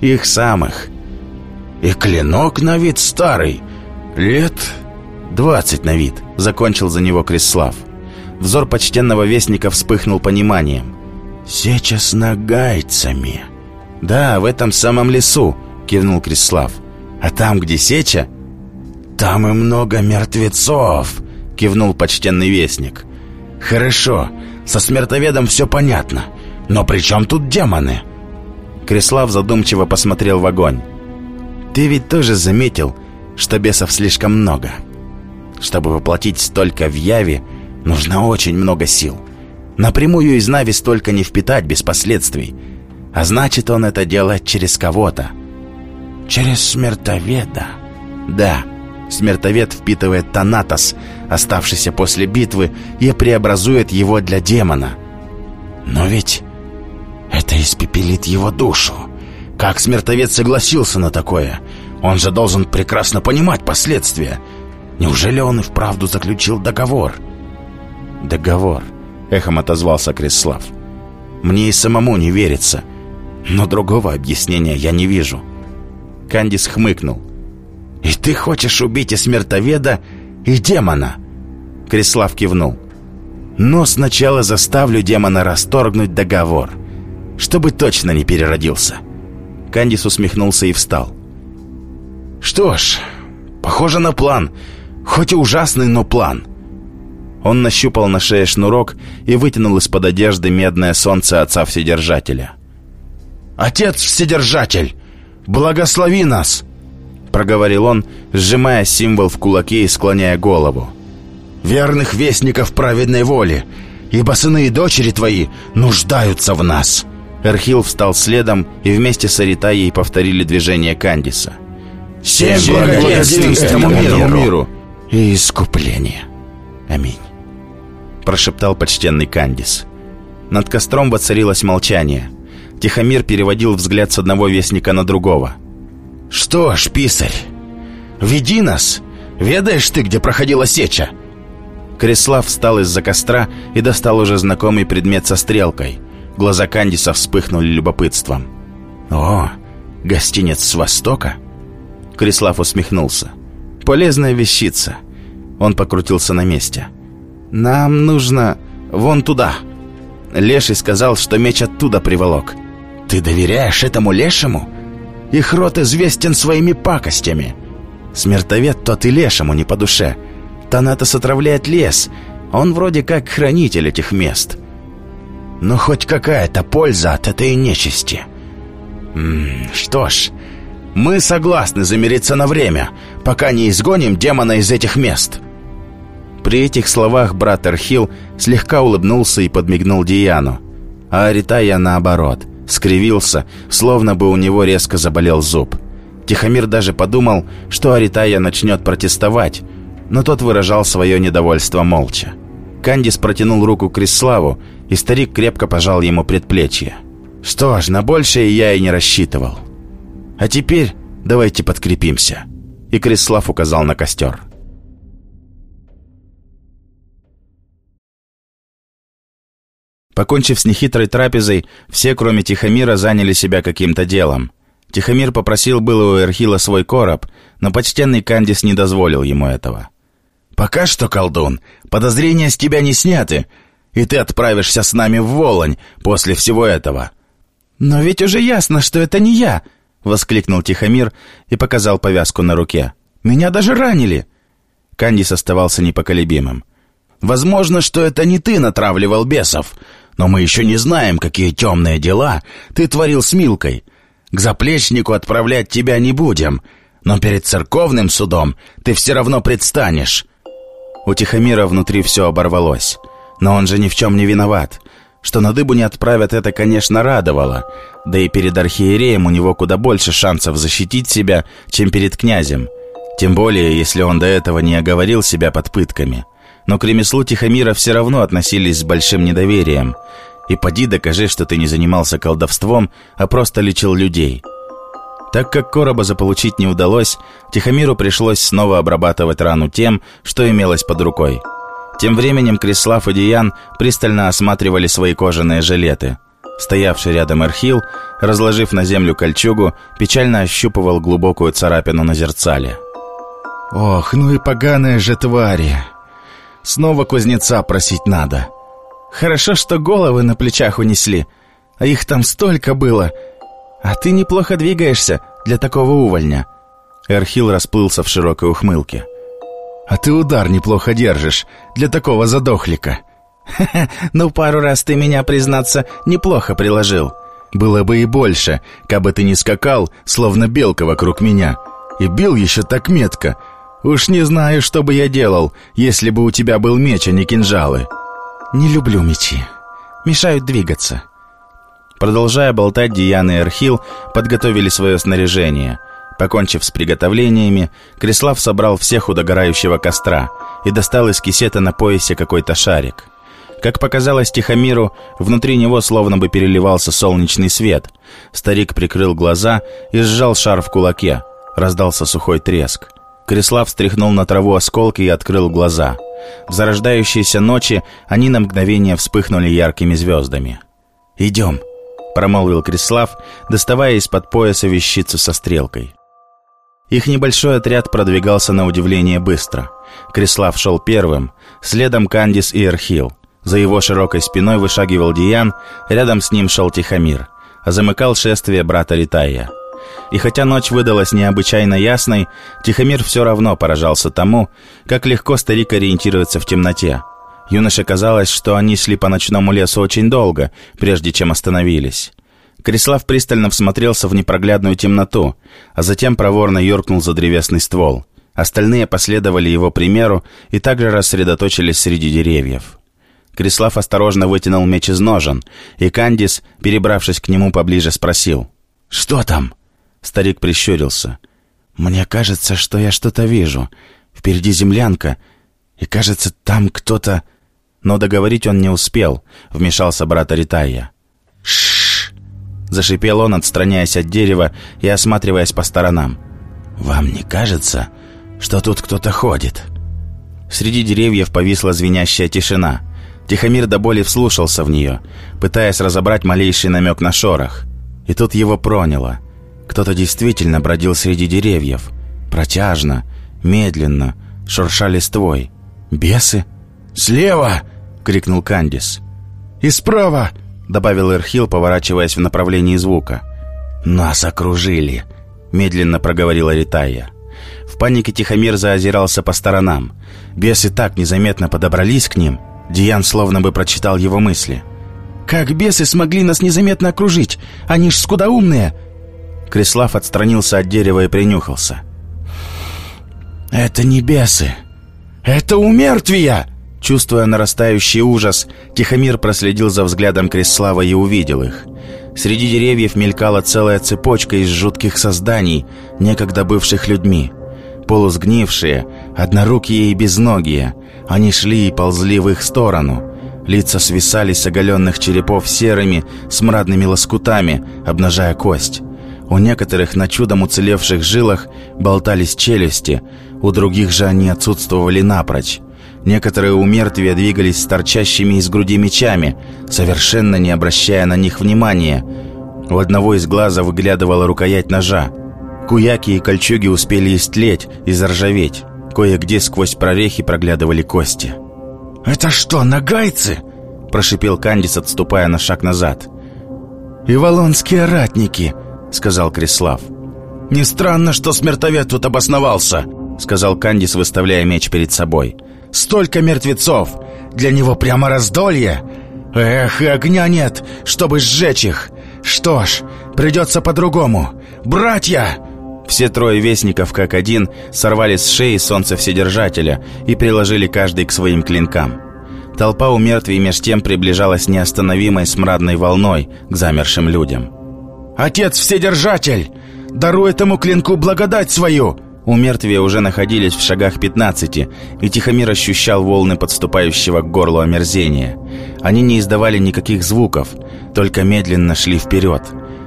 Их самых. И клинок на вид старый. Лет...» «Двадцать на вид», — закончил за него Крислав. Взор почтенного вестника вспыхнул пониманием. «Сеча с нагайцами». «Да, в этом самом лесу», — кивнул Крислав. «А там, где сеча, «Там и много мертвецов», — кивнул почтенный вестник. «Хорошо, со смертоведом все понятно. Но при чем тут демоны?» Крислав задумчиво посмотрел в огонь. «Ты ведь тоже заметил, что бесов слишком много. Чтобы воплотить столько в яве, нужно очень много сил. Напрямую из Нави столько не впитать без последствий. А значит, он это делает через кого-то». «Через смертоведа?» «Да». Смертовед впитывает Танатос, оставшийся после битвы, и преобразует его для демона. Но ведь это испепелит его душу. Как смертовед согласился на такое? Он же должен прекрасно понимать последствия. Неужели он и вправду заключил договор? Договор, эхом отозвался Крислав. Мне и самому не верится, но другого объяснения я не вижу. Кандис хмыкнул. «И ты хочешь убить и смертоведа, и демона?» Крислав кивнул. «Но сначала заставлю демона расторгнуть договор, чтобы точно не переродился». Кандис усмехнулся и встал. «Что ж, похоже на план. Хоть и ужасный, но план». Он нащупал на шее шнурок и вытянул из-под одежды медное солнце отца Вседержателя. «Отец Вседержатель, благослови нас!» Проговорил он, сжимая символ в кулаке и склоняя голову. «Верных вестников праведной воли, ибо сыны и дочери твои нуждаются в нас!» Эрхил встал следом и вместе с Аритаей повторили движение Кандиса. «Семь благоденствий этому миру, миру и искупление! Аминь!» Прошептал почтенный Кандис. Над костром воцарилось молчание. Тихомир переводил взгляд с одного вестника на другого. «Что ж, писарь, веди нас! Ведаешь ты, где проходила сеча?» Креслав встал из-за костра и достал уже знакомый предмет со стрелкой – Глаза Кандиса вспыхнули любопытством. «О, гостинец с Востока?» Крислав усмехнулся. «Полезная вещица». Он покрутился на месте. «Нам нужно вон туда». Леший сказал, что меч оттуда приволок. «Ты доверяешь этому лешему? Их рот известен своими пакостями. Смертовед тот и лешему не по душе. Танатос отравляет лес. Он вроде как хранитель этих мест. Ну, хоть какая-то польза от этой нечисти. М -м, что ж, мы согласны замериться на время, пока не изгоним демона из этих мест. При этих словах брат Архил слегка улыбнулся и подмигнул Диану. А Аритая, наоборот, скривился, словно бы у него резко заболел зуб. Тихомир даже подумал, что Аритая начнет протестовать, но тот выражал свое недовольство молча. Кандис протянул руку Криславу, и старик крепко пожал ему предплечье. «Что ж, на большее я и не рассчитывал. А теперь давайте подкрепимся». И Крислав указал на костер. Покончив с нехитрой трапезой, все, кроме Тихомира, заняли себя каким-то делом. Тихомир попросил было у Эрхила свой короб, но почтенный Кандис не дозволил ему этого. «Пока что, колдун, подозрения с тебя не сняты, и ты отправишься с нами в Волонь после всего этого». «Но ведь уже ясно, что это не я!» — воскликнул Тихомир и показал повязку на руке. «Меня даже ранили!» Кандис оставался непоколебимым. «Возможно, что это не ты натравливал бесов, но мы еще не знаем, какие темные дела ты творил с Милкой. К заплечнику отправлять тебя не будем, но перед церковным судом ты все равно предстанешь». У Тихомира внутри все оборвалось. Но он же ни в чем не виноват. Что на дыбу не отправят, это, конечно, радовало. Да и перед архиереем у него куда больше шансов защитить себя, чем перед князем. Тем более, если он до этого не оговорил себя под пытками. Но к ремеслу Тихомира все равно относились с большим недоверием. И поди докажи, что ты не занимался колдовством, а просто лечил людей. Так как короба заполучить не удалось, Тихомиру пришлось снова обрабатывать рану тем, что имелось под рукой – тем временем Крислав и Диан пристально осматривали свои кожаные жилеты. Стоявший рядом Эрхил, разложив на землю кольчугу, печально ощупывал глубокую царапину на зерцале. «Ох, ну и поганые же твари! Снова кузнеца просить надо. Хорошо, что головы на плечах унесли, а их там столько было. А ты неплохо двигаешься для такого увольня». Эрхил расплылся в широкой ухмылке. А ты удар неплохо держишь для такого задохлика. Ха-ха, ну пару раз ты меня, признаться, неплохо приложил. Было бы и больше, кабы ты не скакал, словно белка вокруг меня. И бил еще так метко. Уж не знаю, что бы я делал, если бы у тебя был меч, а не кинжалы. Не люблю мечи. Мешают двигаться. Продолжая болтать, Диана и Архил подготовили свое снаряжение — Покончив с приготовлениями, Крислав собрал всех у догорающего костра и достал из кисета на поясе какой-то шарик. Как показалось Тихомиру, внутри него словно бы переливался солнечный свет. Старик прикрыл глаза и сжал шар в кулаке. Раздался сухой треск. Крислав встряхнул на траву осколки и открыл глаза. В зарождающейся ночи они на мгновение вспыхнули яркими звездами. «Идем», — промолвил Крислав, доставая из-под пояса вещицу со стрелкой. Их небольшой отряд продвигался на удивление быстро. Крислав шел первым, следом Кандис и Эрхил. За его широкой спиной вышагивал Диан, рядом с ним шел Тихомир, а замыкал шествие брата Ритая. И хотя ночь выдалась необычайно ясной, Тихомир все равно поражался тому, как легко старик ориентируется в темноте. Юноше казалось, что они шли по ночному лесу очень долго, прежде чем остановились. Крислав пристально всмотрелся в непроглядную темноту, а затем проворно юркнул за древесный ствол. Остальные последовали его примеру и также рассредоточились среди деревьев. Крислав осторожно вытянул меч из ножен, и Кандис, перебравшись к нему поближе, спросил. «Что там?» Старик прищурился. «Мне кажется, что я что-то вижу. Впереди землянка, и кажется, там кто-то...» Но договорить он не успел, вмешался брат Аритая. Зашипел он, отстраняясь от дерева и осматриваясь по сторонам. «Вам не кажется, что тут кто-то ходит?» Среди деревьев повисла звенящая тишина. Тихомир до боли вслушался в нее, пытаясь разобрать малейший намек на шорох. И тут его проняло. Кто-то действительно бродил среди деревьев. Протяжно, медленно, шурша листвой. «Бесы?» «Слева!» — крикнул Кандис. «И справа!» добавил Эрхил, поворачиваясь в направлении звука. «Нас окружили», — медленно проговорила Ритая. В панике Тихомир заозирался по сторонам. Бесы так незаметно подобрались к ним. Диан словно бы прочитал его мысли. «Как бесы смогли нас незаметно окружить? Они ж скудоумные!» Крислав отстранился от дерева и принюхался. «Это не бесы. Это умертвия!» Чувствуя нарастающий ужас, Тихомир проследил за взглядом Кресслава и увидел их. Среди деревьев мелькала целая цепочка из жутких созданий, некогда бывших людьми. Полусгнившие, однорукие и безногие, они шли и ползли в их сторону. Лица свисали с оголенных черепов серыми, смрадными лоскутами, обнажая кость. У некоторых на чудом уцелевших жилах болтались челюсти, у других же они отсутствовали напрочь. Некоторые у мертвия двигались с торчащими из груди мечами, совершенно не обращая на них внимания. У одного из глаза выглядывала рукоять ножа. Куяки и кольчуги успели истлеть и заржаветь. Кое-где сквозь прорехи проглядывали кости. «Это что, нагайцы?» – прошипел Кандис, отступая на шаг назад. «Ивалонские ратники», – сказал Крислав. «Не странно, что смертовед тут обосновался», — сказал Кандис, выставляя меч перед собой. Столько мертвецов! Для него прямо раздолье! Эх, и огня нет, чтобы сжечь их! Что ж, придется по-другому! Братья!» Все трое вестников, как один, сорвали с шеи солнца Вседержателя и приложили каждый к своим клинкам. Толпа у мертвей меж тем приближалась неостановимой смрадной волной к замершим людям. «Отец Вседержатель! Даруй этому клинку благодать свою!» У мертвия уже находились в шагах 15, и Тихомир ощущал волны подступающего к горлу омерзения. Они не издавали никаких звуков, только медленно шли вперед.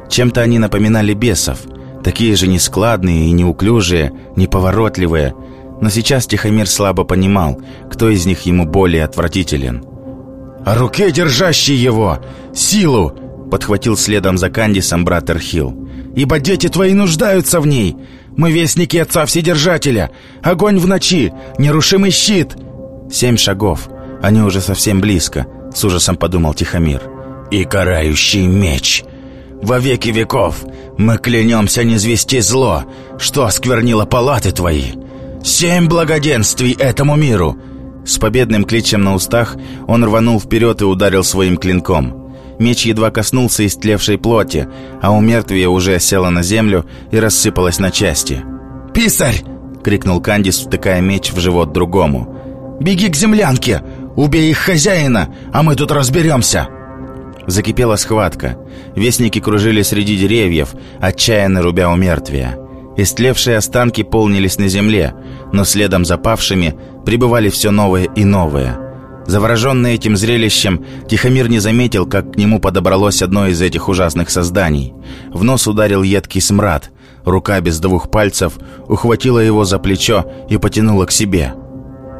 Чем-то они напоминали бесов, такие же нескладные и неуклюжие, неповоротливые. Но сейчас Тихомир слабо понимал, кто из них ему более отвратителен. «О руке, держащей его! Силу!» Подхватил следом за Кандисом брат Эрхил. «Ибо дети твои нуждаются в ней! Мы вестники Отца Вседержателя! Огонь в ночи! Нерушимый щит!» Семь шагов. Они уже совсем близко, с ужасом подумал Тихомир. «И карающий меч! Во веки веков мы клянемся не звести зло, что осквернило палаты твои! Семь благоденствий этому миру!» С победным кличем на устах он рванул вперед и ударил своим клинком. Меч едва коснулся истлевшей плоти, а у мертвия уже села на землю и рассыпалась на части. «Писарь!» — крикнул Кандис, втыкая меч в живот другому. «Беги к землянке! Убей их хозяина, а мы тут разберемся!» Закипела схватка. Вестники кружили среди деревьев, отчаянно рубя у мертвия. Истлевшие останки полнились на земле, но следом за павшими прибывали все новые и новые. Завороженный этим зрелищем, Тихомир не заметил, как к нему подобралось одно из этих ужасных созданий. В нос ударил едкий смрад. Рука без двух пальцев ухватила его за плечо и потянула к себе.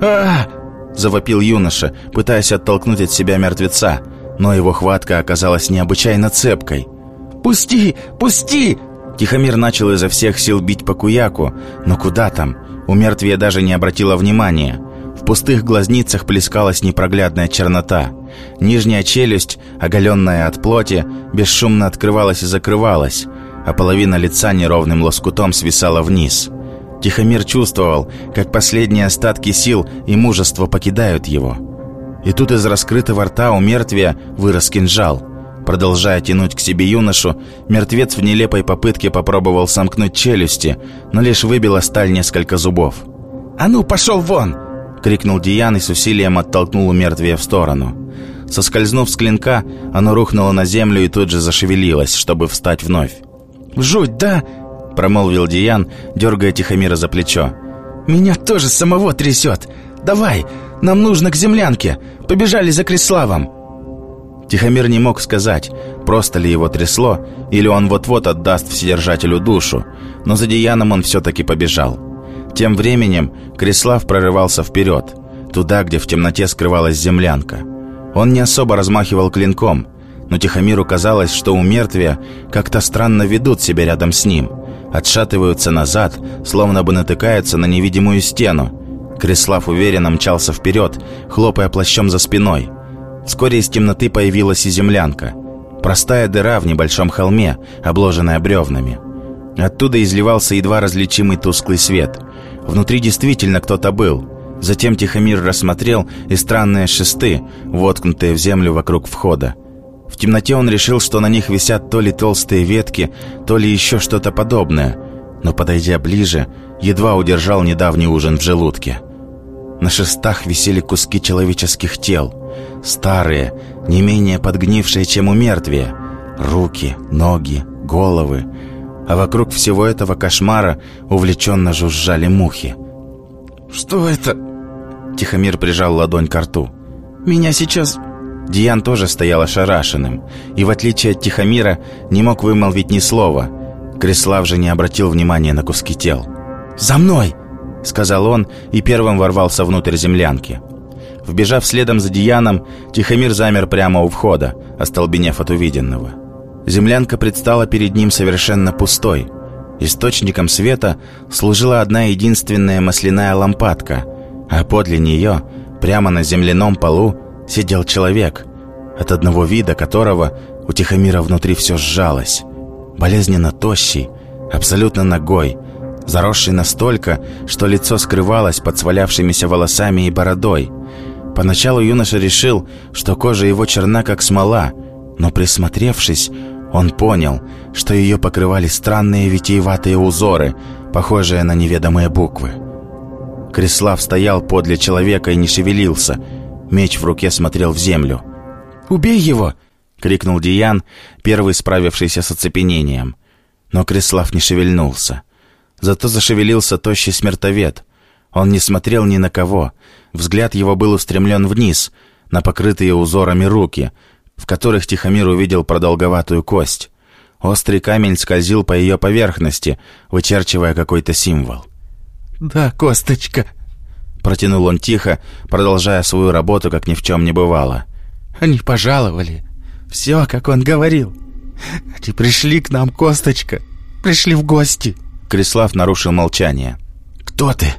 а, завопил юноша, пытаясь оттолкнуть от себя мертвеца, но его хватка оказалась необычайно цепкой. «Пусти! Пусти!» Тихомир начал изо всех сил бить по куяку, но куда там? У мертвия даже не обратила внимания. В пустых глазницах плескалась непроглядная чернота. Нижняя челюсть, оголенная от плоти, бесшумно открывалась и закрывалась, а половина лица неровным лоскутом свисала вниз. Тихомир чувствовал, как последние остатки сил и мужества покидают его. И тут из раскрытого рта у мертвия вырос кинжал – Продолжая тянуть к себе юношу, мертвец в нелепой попытке попробовал сомкнуть челюсти, но лишь выбила сталь несколько зубов. «А ну, пошел вон!» — крикнул Диан и с усилием оттолкнул мертвия в сторону. Соскользнув с клинка, оно рухнуло на землю и тут же зашевелилось, чтобы встать вновь. «Жуть, да?» — промолвил Диан, дергая Тихомира за плечо. «Меня тоже самого трясет! Давай, нам нужно к землянке! Побежали за Криславом!» Тихомир не мог сказать, просто ли его трясло, или он вот-вот отдаст Вседержателю душу, но за Дияном он все-таки побежал. Тем временем Крислав прорывался вперед, туда, где в темноте скрывалась землянка. Он не особо размахивал клинком, но Тихомиру казалось, что у мертвия как-то странно ведут себя рядом с ним, отшатываются назад, словно бы натыкаются на невидимую стену. Крислав уверенно мчался вперед, хлопая плащом за спиной – Вскоре из темноты появилась и землянка. Простая дыра в небольшом холме, обложенная бревнами. Оттуда изливался едва различимый тусклый свет. Внутри действительно кто-то был. Затем Тихомир рассмотрел и странные шесты, воткнутые в землю вокруг входа. В темноте он решил, что на них висят то ли толстые ветки, то ли еще что-то подобное. Но, подойдя ближе, едва удержал недавний ужин в желудке. На шестах висели куски человеческих тел – Старые, не менее подгнившие, чем у мертвия. Руки, ноги, головы. А вокруг всего этого кошмара увлеченно жужжали мухи. «Что это?» Тихомир прижал ладонь к рту. «Меня сейчас...» Диан тоже стоял ошарашенным, и в отличие от Тихомира не мог вымолвить ни слова. Креслав же не обратил внимания на куски тел. «За мной!» — сказал он и первым ворвался внутрь землянки. Вбежав следом за Дияном, Тихомир замер прямо у входа, остолбенев от увиденного. Землянка предстала перед ним совершенно пустой. Источником света служила одна единственная масляная лампадка, а подле нее, прямо на земляном полу, сидел человек, от одного вида которого у Тихомира внутри все сжалось. Болезненно тощий, абсолютно ногой, заросший настолько, что лицо скрывалось под свалявшимися волосами и бородой – Поначалу юноша решил, что кожа его черна, как смола, но присмотревшись, он понял, что ее покрывали странные витиеватые узоры, похожие на неведомые буквы. Крислав стоял подле человека и не шевелился. Меч в руке смотрел в землю. «Убей его!» — крикнул Диан, первый справившийся с оцепенением. Но Крислав не шевельнулся. Зато зашевелился тощий смертовед. Он не смотрел ни на кого — Взгляд его был устремлен вниз, на покрытые узорами руки, в которых Тихомир увидел продолговатую кость. Острый камень скользил по ее поверхности, вычерчивая какой-то символ. «Да, косточка», — протянул он тихо, продолжая свою работу, как ни в чем не бывало. «Они пожаловали. Все, как он говорил. Они пришли к нам, косточка. Пришли в гости». Крислав нарушил молчание. «Кто ты?»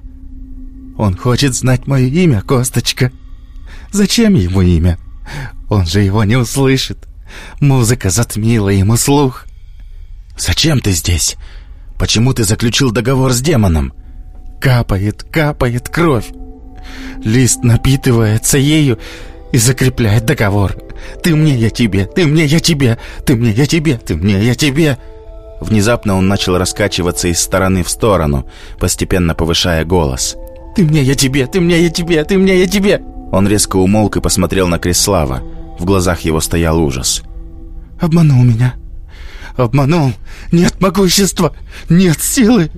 Он хочет знать мое имя, Косточка. Зачем ему имя? Он же его не услышит. Музыка затмила ему слух. Зачем ты здесь? Почему ты заключил договор с демоном? Капает, капает кровь. Лист напитывается ею и закрепляет договор. Ты мне, я тебе, ты мне, я тебе, ты мне, я тебе, ты мне, я тебе. Внезапно он начал раскачиваться из стороны в сторону, постепенно повышая голос. «Ты мне, я тебе! Ты мне, я тебе! Ты мне, я тебе!» Он резко умолк и посмотрел на Креслава. В глазах его стоял ужас. «Обманул меня! Обманул! Нет могущества! Нет силы!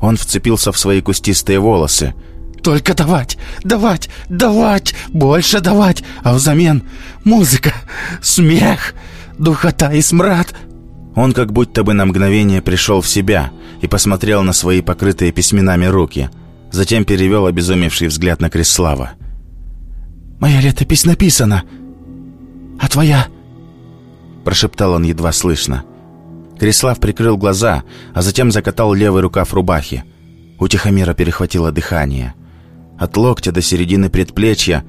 Он вцепился в свои кустистые волосы. «Только давать, давать, давать, больше давать, а взамен музыка, смех, духота и смрад». Он как будто бы на мгновение пришел в себя и посмотрел на свои покрытые письменами руки. Затем перевел обезумевший взгляд на Крислава. «Моя летопись написана, а твоя?» Прошептал он едва слышно. Крислав прикрыл глаза, а затем закатал левый рукав рубахи. У Тихомира перехватило дыхание. От локтя до середины предплечья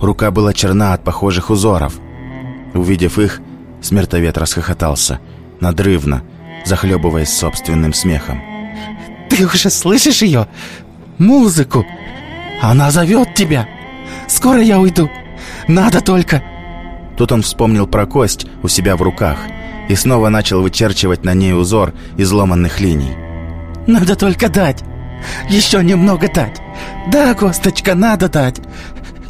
рука была черна от похожих узоров. Увидев их, смертовед расхохотался, надрывно, захлебываясь собственным смехом. «Ты уже слышишь ее? Музыку! Она зовет тебя! Скоро я уйду! Надо только...» Тут он вспомнил про кость у себя в руках и снова начал вычерчивать на ней узор изломанных линий. «Надо только дать! Еще немного дать! Да, Косточка, надо дать!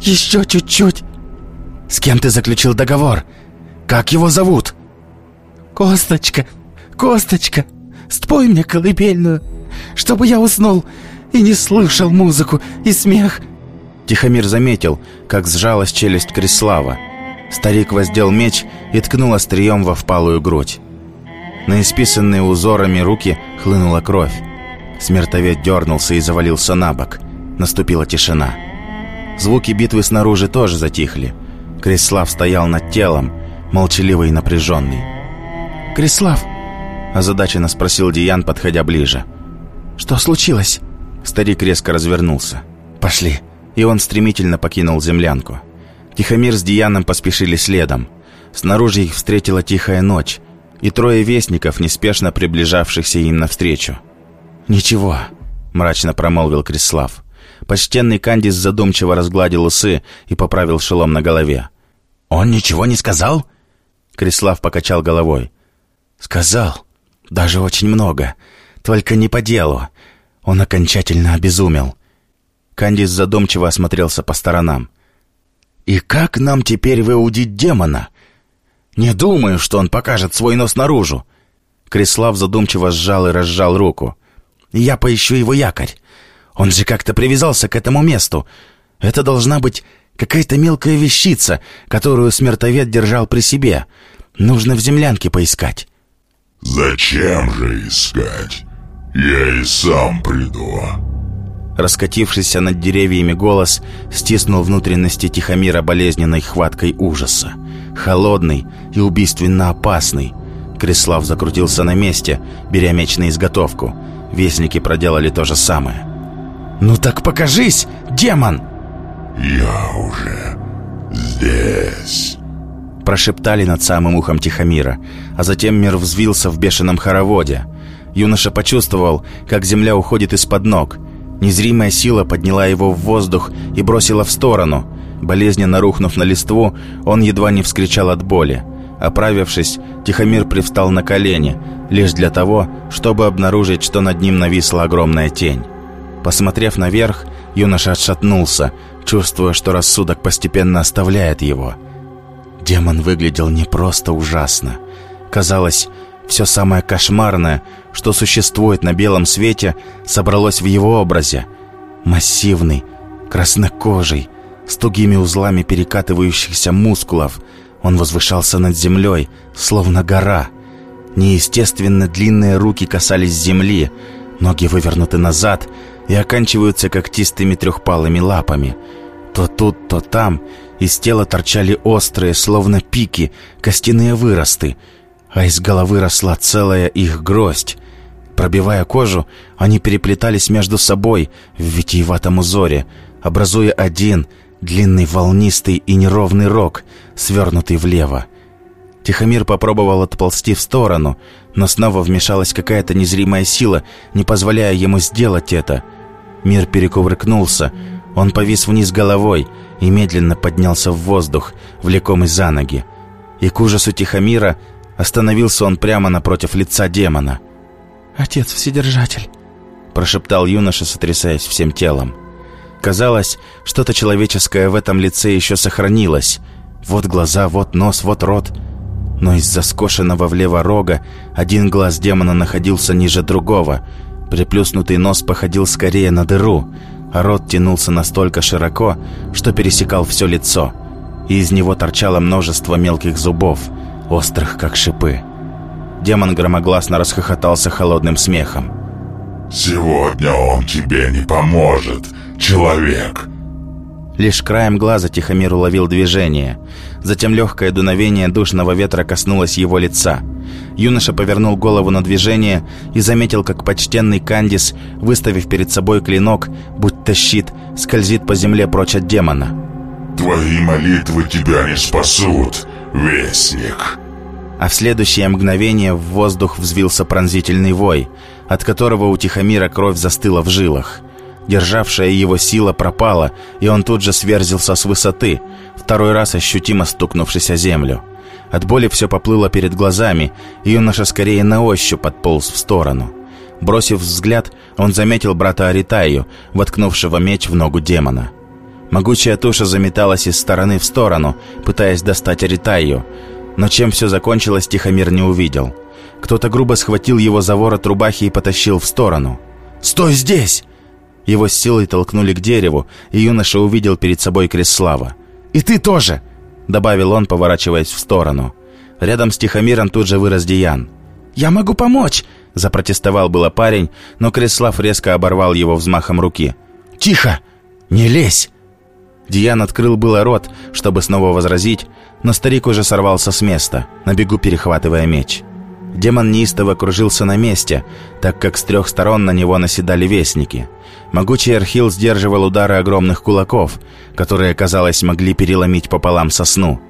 Еще чуть-чуть!» «С кем ты заключил договор? Как его зовут?» «Косточка, Косточка, спой мне колыбельную, чтобы я уснул и не слышал музыку и смех!» Тихомир заметил, как сжалась челюсть Крислава. Старик воздел меч и ткнул острием во впалую грудь. На исписанные узорами руки хлынула кровь. Смертовед дернулся и завалился на бок. Наступила тишина. Звуки битвы снаружи тоже затихли. Крислав стоял над телом, молчаливый и напряженный. «Крислав!» – озадаченно спросил Диан, подходя ближе. «Что случилось?» Старик резко развернулся. «Пошли!» И он стремительно покинул землянку. Тихомир с Дианом поспешили следом. Снаружи их встретила тихая ночь, и трое вестников, неспешно приближавшихся им навстречу. «Ничего», — мрачно промолвил Крислав. Почтенный Кандис задумчиво разгладил усы и поправил шелом на голове. «Он ничего не сказал?» Крислав покачал головой. «Сказал. Даже очень много. Только не по делу. Он окончательно обезумел». Кандис задумчиво осмотрелся по сторонам. И как нам теперь выудить демона? Не думаю, что он покажет свой нос наружу. Крислав задумчиво сжал и разжал руку. Я поищу его якорь. Он же как-то привязался к этому месту. Это должна быть какая-то мелкая вещица, которую смертовед держал при себе. Нужно в землянке поискать. «Зачем же искать? Я и сам приду». Раскатившийся над деревьями голос стиснул внутренности Тихомира болезненной хваткой ужаса. Холодный и убийственно опасный. Крислав закрутился на месте, беря меч на изготовку. Вестники проделали то же самое. «Ну так покажись, демон!» «Я уже здесь!» Прошептали над самым ухом Тихомира, а затем мир взвился в бешеном хороводе. Юноша почувствовал, как земля уходит из-под ног – Незримая сила подняла его в воздух и бросила в сторону. Болезненно рухнув на листву, он едва не вскричал от боли. Оправившись, Тихомир привстал на колени, лишь для того, чтобы обнаружить, что над ним нависла огромная тень. Посмотрев наверх, юноша отшатнулся, чувствуя, что рассудок постепенно оставляет его. Демон выглядел не просто ужасно. Казалось, все самое кошмарное, что существует на белом свете, собралось в его образе. Массивный, краснокожий, с тугими узлами перекатывающихся мускулов. Он возвышался над землей, словно гора. Неестественно длинные руки касались земли, ноги вывернуты назад и оканчиваются когтистыми трехпалыми лапами. То тут, то там из тела торчали острые, словно пики, костяные выросты — а из головы росла целая их гроздь. Пробивая кожу, они переплетались между собой в витиеватом узоре, образуя один длинный волнистый и неровный рог, свернутый влево. Тихомир попробовал отползти в сторону, но снова вмешалась какая-то незримая сила, не позволяя ему сделать это. Мир перекувыркнулся, он повис вниз головой и медленно поднялся в воздух, влекомый за ноги. И к ужасу Тихомира Остановился он прямо напротив лица демона. «Отец Вседержатель», — прошептал юноша, сотрясаясь всем телом. Казалось, что-то человеческое в этом лице еще сохранилось. Вот глаза, вот нос, вот рот. Но из-за скошенного влево рога один глаз демона находился ниже другого, Приплюснутый нос походил скорее на дыру, а рот тянулся настолько широко, что пересекал все лицо, и из него торчало множество мелких зубов, острых как шипы. Демон громогласно расхохотался холодным смехом. «Сегодня он тебе не поможет, человек!» Лишь краем глаза Тихомир уловил движение. Затем легкое дуновение душного ветра коснулось его лица. Юноша повернул голову на движение и заметил, как почтенный Кандис, выставив перед собой клинок, будто щит, скользит по земле прочь от демона. «Твои молитвы тебя не спасут, Вестник!» А в следующее мгновение в воздух взвился пронзительный вой, от которого у Тихомира кровь застыла в жилах. Державшая его сила пропала, и он тут же сверзился с высоты, второй раз ощутимо стукнувшись о землю. От боли все поплыло перед глазами, и юноша скорее на ощупь подполз в сторону. Бросив взгляд, он заметил брата Аритаю, воткнувшего меч в ногу демона. Могучая туша заметалась из стороны в сторону, пытаясь достать Аритаю, но чем все закончилось, Тихомир не увидел. Кто-то грубо схватил его за ворот рубахи и потащил в сторону. «Стой здесь!» Его с силой толкнули к дереву, и юноша увидел перед собой Кресслава. «И ты тоже!» — добавил он, поворачиваясь в сторону. Рядом с Тихомиром тут же вырос Диан. «Я могу помочь!» — запротестовал было парень, но Кресслав резко оборвал его взмахом руки. «Тихо! Не лезь!» Диан открыл было рот, чтобы снова возразить, но старик уже сорвался с места, на бегу перехватывая меч. Демон неистово кружился на месте, так как с трех сторон на него наседали вестники. Могучий Архил сдерживал удары огромных кулаков, которые, казалось, могли переломить пополам сосну.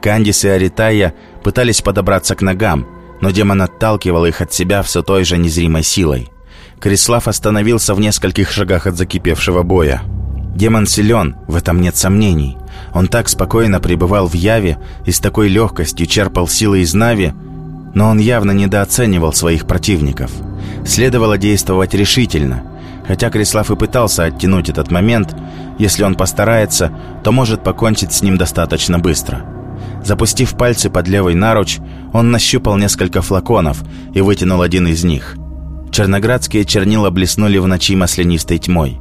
Кандис и Аритая пытались подобраться к ногам, но демон отталкивал их от себя все той же незримой силой. Крислав остановился в нескольких шагах от закипевшего боя. Демон силен, в этом нет сомнений. Он так спокойно пребывал в Яве и с такой легкостью черпал силы из Нави, но он явно недооценивал своих противников. Следовало действовать решительно. Хотя Крислав и пытался оттянуть этот момент, если он постарается, то может покончить с ним достаточно быстро. Запустив пальцы под левый наруч, он нащупал несколько флаконов и вытянул один из них. Черноградские чернила блеснули в ночи маслянистой тьмой.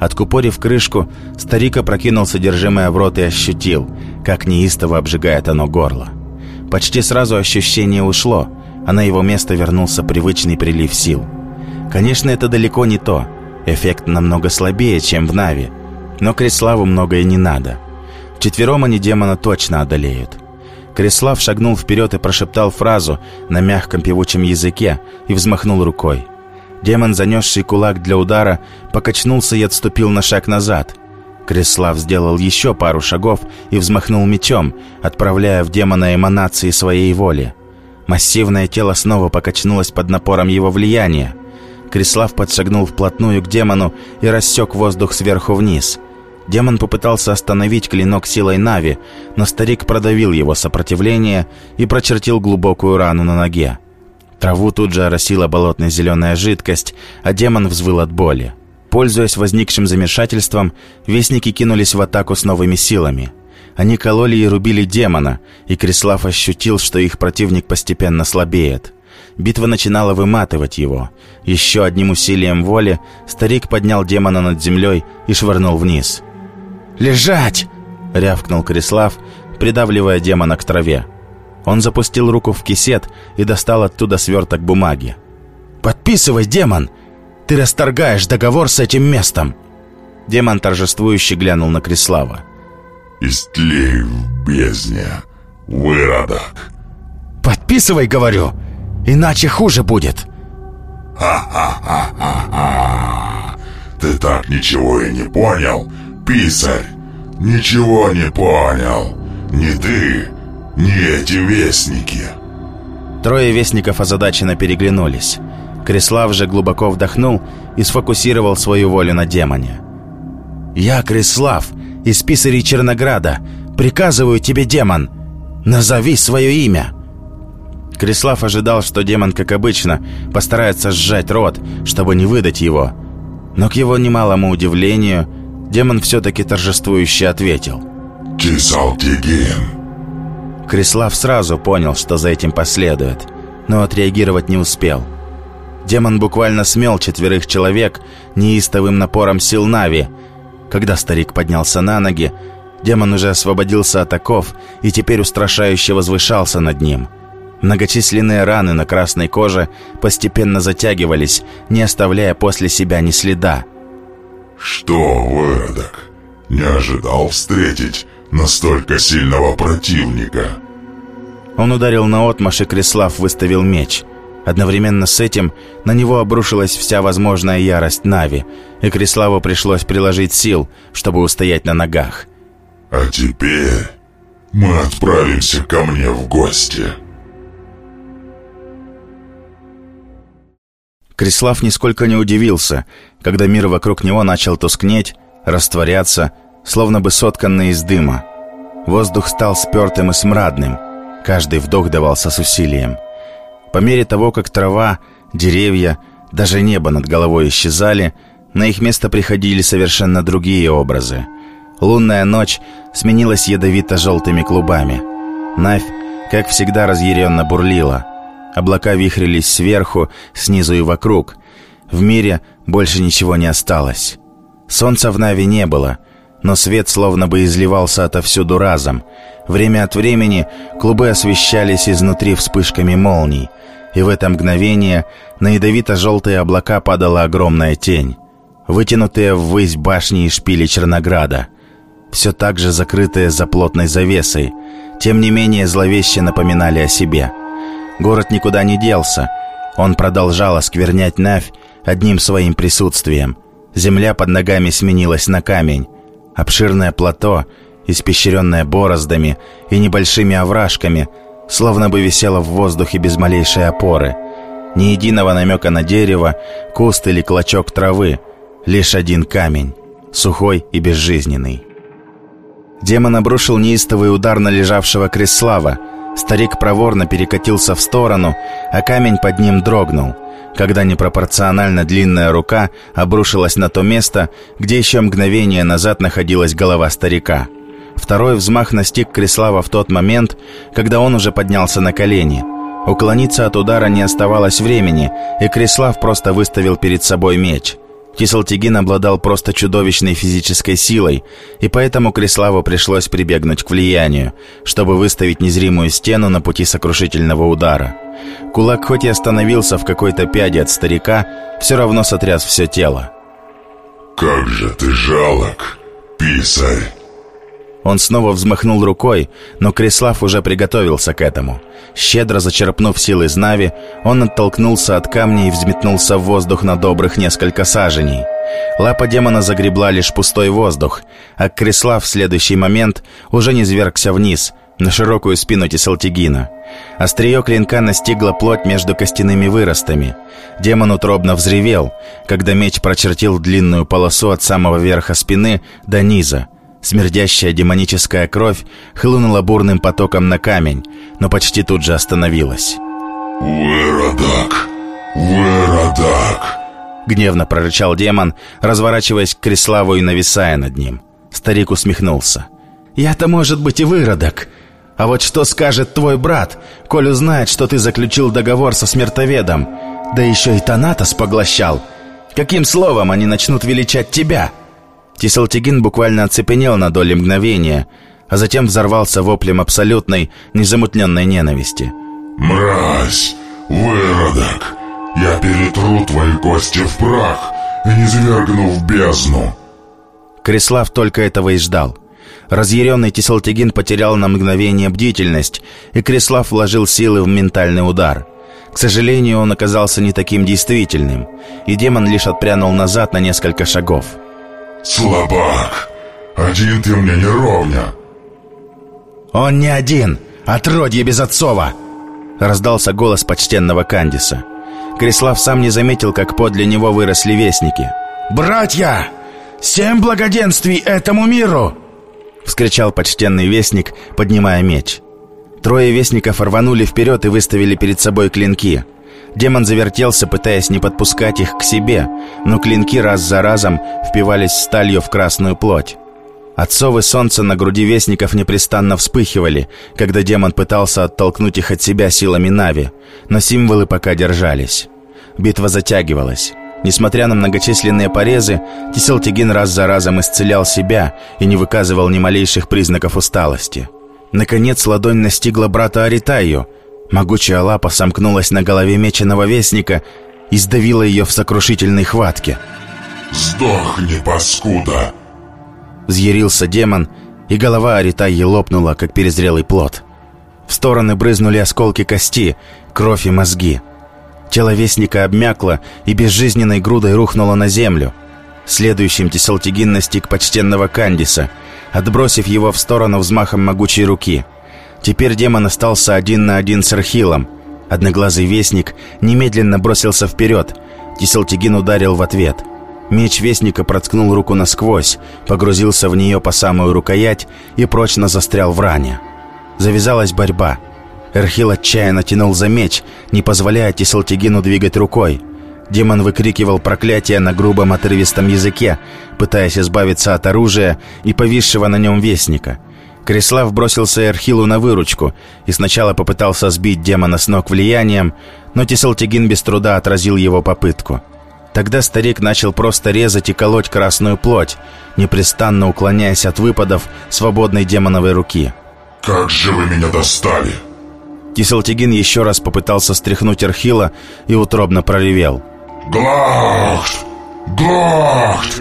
Откупорив крышку, старик опрокинул содержимое в рот и ощутил, как неистово обжигает оно горло. Почти сразу ощущение ушло, а на его место вернулся привычный прилив сил. Конечно, это далеко не то. Эффект намного слабее, чем в Нави. Но Креславу многое не надо. Вчетвером они демона точно одолеют. Креслав шагнул вперед и прошептал фразу на мягком певучем языке и взмахнул рукой. Демон, занесший кулак для удара, покачнулся и отступил на шаг назад. Креслав сделал еще пару шагов и взмахнул мечом, отправляя в демона эманации своей воли. Массивное тело снова покачнулось под напором его влияния. Креслав подшагнул вплотную к демону и рассек воздух сверху вниз. Демон попытался остановить клинок силой Нави, но старик продавил его сопротивление и прочертил глубокую рану на ноге. Траву тут же оросила болотно-зеленая жидкость, а демон взвыл от боли. Пользуясь возникшим замешательством, вестники кинулись в атаку с новыми силами. Они кололи и рубили демона, и Крислав ощутил, что их противник постепенно слабеет. Битва начинала выматывать его. Еще одним усилием воли старик поднял демона над землей и швырнул вниз. «Лежать!» — рявкнул Крислав, придавливая демона к траве. Он запустил руку в кисет и достал оттуда сверток бумаги. «Подписывай, демон! Ты расторгаешь договор с этим местом!» Демон торжествующе глянул на Крислава. «Истлей в бездне, выродок!» «Подписывай, говорю, иначе хуже будет!» «Ха-ха-ха-ха-ха! Ты так ничего и не понял, писарь! Ничего не понял! Не ты, не эти вестники!» Трое вестников озадаченно переглянулись. Крислав же глубоко вдохнул и сфокусировал свою волю на демоне. «Я Крислав, из писарей Чернограда. Приказываю тебе, демон, назови свое имя!» Крислав ожидал, что демон, как обычно, постарается сжать рот, чтобы не выдать его. Но к его немалому удивлению, демон все-таки торжествующе ответил. «Кисалтигин!» Крислав сразу понял, что за этим последует, но отреагировать не успел. Демон буквально смел четверых человек неистовым напором сил Нави. Когда старик поднялся на ноги, демон уже освободился от оков и теперь устрашающе возвышался над ним. Многочисленные раны на красной коже постепенно затягивались, не оставляя после себя ни следа. «Что, выродок, не ожидал встретить настолько сильного противника?» Он ударил наотмашь, и Креслав выставил меч. Одновременно с этим на него обрушилась вся возможная ярость Нави, и Креславу пришлось приложить сил, чтобы устоять на ногах. «А теперь мы отправимся ко мне в гости». Креслав нисколько не удивился, когда мир вокруг него начал тускнеть, растворяться, словно бы сотканный из дыма. Воздух стал спертым и смрадным, каждый вдох давался с усилием. По мере того, как трава, деревья, даже небо над головой исчезали, на их место приходили совершенно другие образы. Лунная ночь сменилась ядовито-желтыми клубами. Навь, как всегда, разъяренно бурлила. Облака вихрились сверху, снизу и вокруг. В мире больше ничего не осталось. Солнца в Нави не было, но свет словно бы изливался отовсюду разом. Время от времени клубы освещались изнутри вспышками молний — и в это мгновение на ядовито-желтые облака падала огромная тень, вытянутые ввысь башни и шпили Чернограда, все так же закрытые за плотной завесой, тем не менее зловеще напоминали о себе. Город никуда не делся, он продолжал осквернять Навь одним своим присутствием. Земля под ногами сменилась на камень, обширное плато, испещренное бороздами и небольшими овражками – словно бы висела в воздухе без малейшей опоры. Ни единого намека на дерево, куст или клочок травы, лишь один камень, сухой и безжизненный. Демон обрушил неистовый удар на лежавшего Креслава. Старик проворно перекатился в сторону, а камень под ним дрогнул, когда непропорционально длинная рука обрушилась на то место, где еще мгновение назад находилась голова старика — Второй взмах настиг Креслава в тот момент, когда он уже поднялся на колени. Уклониться от удара не оставалось времени, и Креслав просто выставил перед собой меч. Кисалтигин обладал просто чудовищной физической силой, и поэтому Креславу пришлось прибегнуть к влиянию, чтобы выставить незримую стену на пути сокрушительного удара. Кулак хоть и остановился в какой-то пяде от старика, все равно сотряс все тело. «Как же ты жалок, писарь!» Он снова взмахнул рукой, но Крислав уже приготовился к этому. Щедро зачерпнув силы Знави, он оттолкнулся от камня и взметнулся в воздух на добрых несколько саженей. Лапа демона загребла лишь пустой воздух, а Крислав в следующий момент уже не звергся вниз, на широкую спину Тесалтигина. Острие клинка настигло плоть между костяными выростами. Демон утробно взревел, когда меч прочертил длинную полосу от самого верха спины до низа — Смердящая демоническая кровь хлынула бурным потоком на камень, но почти тут же остановилась. «Выродок! Выродок!» Гневно прорычал демон, разворачиваясь к Креславу и нависая над ним. Старик усмехнулся. «Я-то, может быть, и выродок. А вот что скажет твой брат, коль узнает, что ты заключил договор со смертоведом, да еще и Танатос поглощал? Каким словом они начнут величать тебя?» Тисалтигин буквально оцепенел на доли мгновения, а затем взорвался воплем абсолютной, незамутненной ненависти. «Мразь! Выродок! Я перетру твои кости в прах и не свергну в бездну!» Крислав только этого и ждал. Разъяренный Тисалтигин потерял на мгновение бдительность, и Крислав вложил силы в ментальный удар. К сожалению, он оказался не таким действительным, и демон лишь отпрянул назад на несколько шагов. «Слабак! Один ты мне не ровня!» «Он не один! Отродье Безотцова!» Раздался голос почтенного Кандиса. Крислав сам не заметил, как подле него выросли вестники. «Братья! Семь благоденствий этому миру!» Вскричал почтенный вестник, поднимая меч. Трое вестников рванули вперед и выставили перед собой клинки – Демон завертелся, пытаясь не подпускать их к себе, но клинки раз за разом впивались сталью в красную плоть. Отцовы солнца на груди вестников непрестанно вспыхивали, когда демон пытался оттолкнуть их от себя силами Нави, но символы пока держались. битва затягивалась. Несмотря на многочисленные порезы, Тисалтигин раз за разом исцелял себя и не выказывал ни малейших признаков усталости. Наконец ладонь настигла брата Аритаю. Могучая лапа сомкнулась на голове меченого вестника и сдавила ее в сокрушительной хватке. «Сдохни, паскуда!» Взъярился демон, и голова Аритайи лопнула, как перезрелый плод. В стороны брызнули осколки кости, кровь и мозги. Тело вестника обмякло и безжизненной грудой рухнуло на землю. Следующим Тесалтигин настиг почтенного Кандиса, отбросив его в сторону взмахом могучей руки. Теперь демон остался один на один с Архилом. Одноглазый вестник немедленно бросился вперед. Тесалтигин ударил в ответ. Меч вестника проткнул руку насквозь, погрузился в нее по самую рукоять и прочно застрял в ране. Завязалась борьба — Эрхил отчаянно тянул за меч, не позволяя Тисалтигину двигать рукой. Демон выкрикивал проклятие на грубом отрывистом языке, пытаясь избавиться от оружия и повисшего на нем вестника. Крислав бросился Эрхилу на выручку и сначала попытался сбить демона с ног влиянием, но Тисалтигин без труда отразил его попытку. Тогда старик начал просто резать и колоть красную плоть, непрестанно уклоняясь от выпадов свободной демоновой руки. «Как же вы меня достали!» Кисалтигин еще раз попытался стряхнуть Архила и утробно проревел. «Глахт! Глахт!»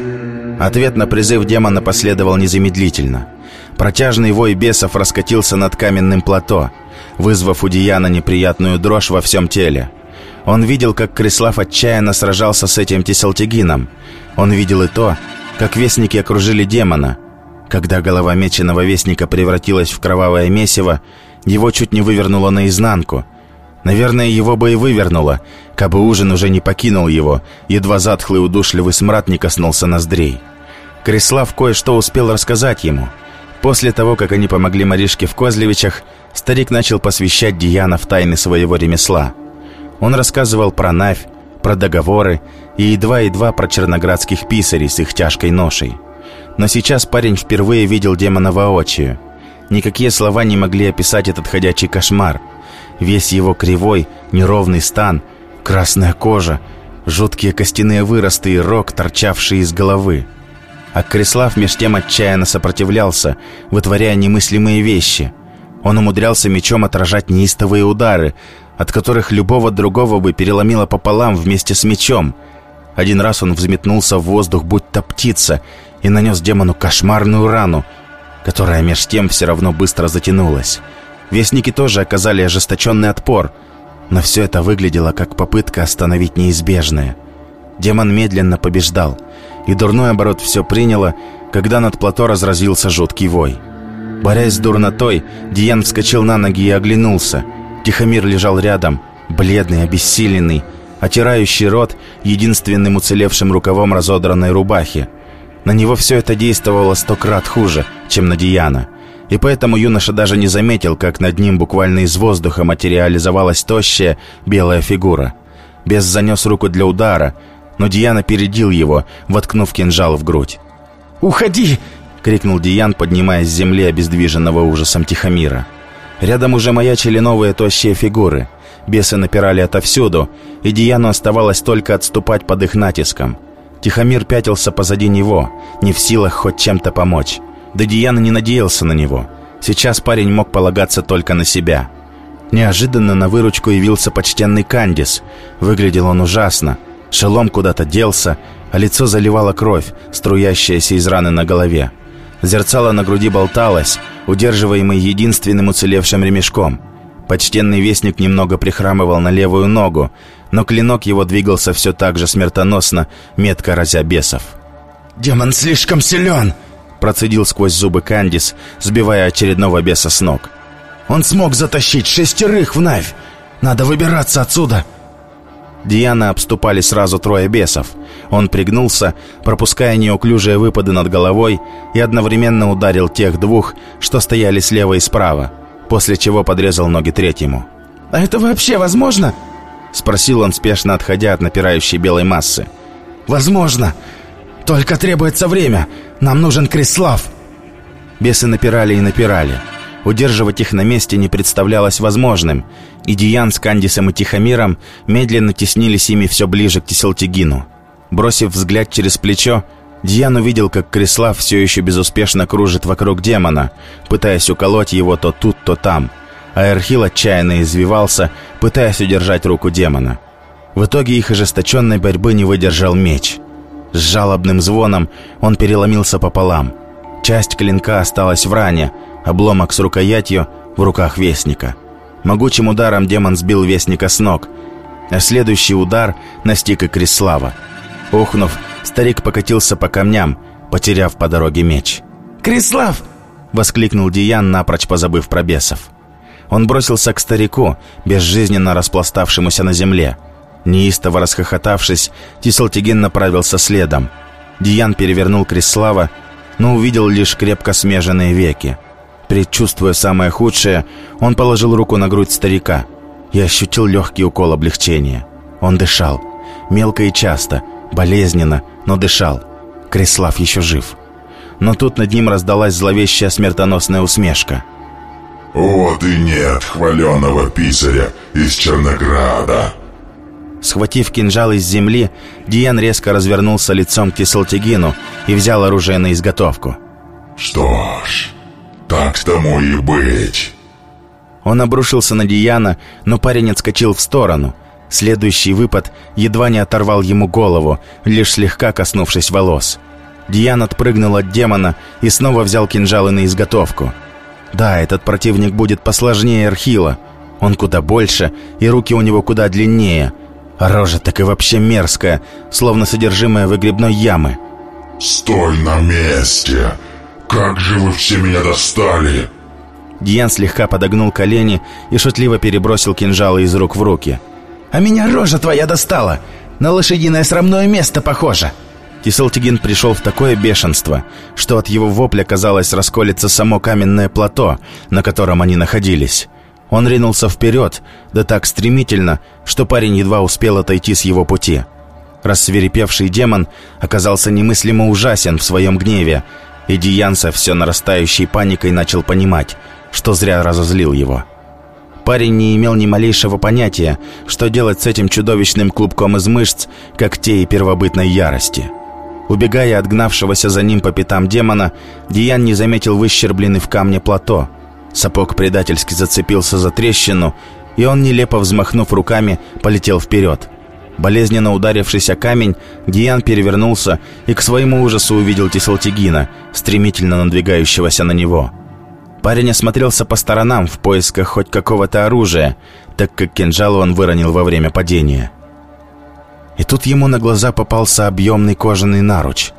Ответ на призыв демона последовал незамедлительно. Протяжный вой бесов раскатился над каменным плато, вызвав у Дияна неприятную дрожь во всем теле. Он видел, как Крислав отчаянно сражался с этим Тисалтигином. Он видел и то, как вестники окружили демона. Когда голова меченого вестника превратилась в кровавое месиво, его чуть не вывернуло наизнанку. Наверное, его бы и вывернуло, кабы ужин уже не покинул его, едва затхлый удушливый смрад не коснулся ноздрей. Крислав кое-что успел рассказать ему. После того, как они помогли Маришке в Козлевичах, старик начал посвящать Дияна в тайны своего ремесла. Он рассказывал про Навь, про договоры и едва-едва про черноградских писарей с их тяжкой ношей. Но сейчас парень впервые видел демона воочию – Никакие слова не могли описать этот ходячий кошмар. Весь его кривой, неровный стан, красная кожа, жуткие костяные выросты и рог, торчавший из головы. А Крислав меж тем отчаянно сопротивлялся, вытворяя немыслимые вещи. Он умудрялся мечом отражать неистовые удары, от которых любого другого бы переломило пополам вместе с мечом. Один раз он взметнулся в воздух, будто птица, и нанес демону кошмарную рану, которая меж тем все равно быстро затянулась. Вестники тоже оказали ожесточенный отпор, но все это выглядело как попытка остановить неизбежное. Демон медленно побеждал, и дурной оборот все приняло, когда над плато разразился жуткий вой. Борясь с дурнотой, Диан вскочил на ноги и оглянулся. Тихомир лежал рядом, бледный, обессиленный, отирающий рот единственным уцелевшим рукавом разодранной рубахи. На него все это действовало сто крат хуже, чем на Диана. И поэтому юноша даже не заметил, как над ним буквально из воздуха материализовалась тощая белая фигура. Бес занес руку для удара, но Диана передил его, воткнув кинжал в грудь. «Уходи!» — крикнул Диан, поднимаясь с земли обездвиженного ужасом Тихомира. Рядом уже маячили новые тощие фигуры. Бесы напирали отовсюду, и Диану оставалось только отступать под их натиском — Тихомир пятился позади него, не в силах хоть чем-то помочь. Да Диана не надеялся на него. Сейчас парень мог полагаться только на себя. Неожиданно на выручку явился почтенный Кандис. Выглядел он ужасно. Шелом куда-то делся, а лицо заливало кровь, струящаяся из раны на голове. Зерцало на груди болталось, удерживаемый единственным уцелевшим ремешком. Почтенный вестник немного прихрамывал на левую ногу, но клинок его двигался все так же смертоносно, метко разя бесов. «Демон слишком силен!» Процедил сквозь зубы Кандис, сбивая очередного беса с ног. «Он смог затащить шестерых в Навь! Надо выбираться отсюда!» Диана обступали сразу трое бесов. Он пригнулся, пропуская неуклюжие выпады над головой, и одновременно ударил тех двух, что стояли слева и справа, после чего подрезал ноги третьему. «А это вообще возможно?» Спросил он, спешно отходя от напирающей белой массы. «Возможно. Только требуется время. Нам нужен Крислав». Бесы напирали и напирали. Удерживать их на месте не представлялось возможным, и Диан с Кандисом и Тихомиром медленно теснились ими все ближе к Тесалтигину. Бросив взгляд через плечо, Диан увидел, как Крислав все еще безуспешно кружит вокруг демона, пытаясь уколоть его то тут, то там, а Эрхил отчаянно извивался, пытаясь удержать руку демона. В итоге их ожесточенной борьбы не выдержал меч. С жалобным звоном он переломился пополам. Часть клинка осталась в ране, обломок с рукоятью в руках Вестника. Могучим ударом демон сбил Вестника с ног, а следующий удар настиг и Крислава. Ухнув, старик покатился по камням, потеряв по дороге меч. «Крислав!» — воскликнул Диан, напрочь позабыв про бесов. Он бросился к старику, безжизненно распластавшемуся на земле. Неистово расхохотавшись, Тисалтигин направился следом. Диан перевернул Крислава, но увидел лишь крепко смеженные веки. Предчувствуя самое худшее, он положил руку на грудь старика и ощутил легкий укол облегчения. Он дышал, мелко и часто, болезненно, но дышал. Крислав еще жив. Но тут над ним раздалась зловещая смертоносная усмешка. «Вот и нет хваленого писаря из Чернограда!» Схватив кинжал из земли, Диан резко развернулся лицом к Кисалтигину и взял оружие на изготовку. «Что ж, так тому и быть!» Он обрушился на Диана, но парень отскочил в сторону. Следующий выпад едва не оторвал ему голову, лишь слегка коснувшись волос. Диан отпрыгнул от демона и снова взял кинжалы на изготовку. Да, этот противник будет посложнее Архила. Он куда больше, и руки у него куда длиннее – рожа так и вообще мерзкая, словно содержимое выгребной ямы. «Стой на месте! Как же вы все меня достали!» Диан слегка подогнул колени и шутливо перебросил кинжалы из рук в руки. «А меня рожа твоя достала! На лошадиное срамное место похоже!» Тисалтигин пришел в такое бешенство, что от его вопля, казалось, расколется само каменное плато, на котором они находились. Он ринулся вперед, да так стремительно, что парень едва успел отойти с его пути. Рассверепевший демон оказался немыслимо ужасен в своем гневе, и Диан со все нарастающей паникой начал понимать, что зря разозлил его. Парень не имел ни малейшего понятия, что делать с этим чудовищным клубком из мышц, когтей и первобытной ярости. Убегая от гнавшегося за ним по пятам демона, Диан не заметил выщербленный в камне плато – Сапог предательски зацепился за трещину, и он, нелепо взмахнув руками, полетел вперед. Болезненно ударившись о камень, Диан перевернулся и к своему ужасу увидел Тисалтигина, стремительно надвигающегося на него. Парень осмотрелся по сторонам в поисках хоть какого-то оружия, так как кинжал он выронил во время падения. И тут ему на глаза попался объемный кожаный наруч.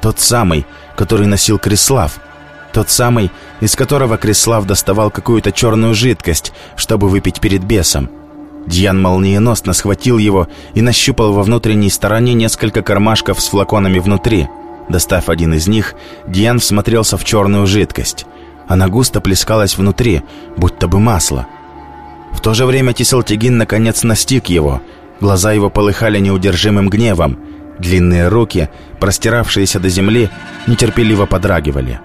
Тот самый, который носил Крислав — тот самый, из которого Крислав доставал какую-то черную жидкость, чтобы выпить перед бесом. Дьян молниеносно схватил его и нащупал во внутренней стороне несколько кармашков с флаконами внутри. Достав один из них, Дьян всмотрелся в черную жидкость. Она густо плескалась внутри, будто бы масло. В то же время Тисалтигин наконец настиг его. Глаза его полыхали неудержимым гневом. Длинные руки, простиравшиеся до земли, нетерпеливо подрагивали.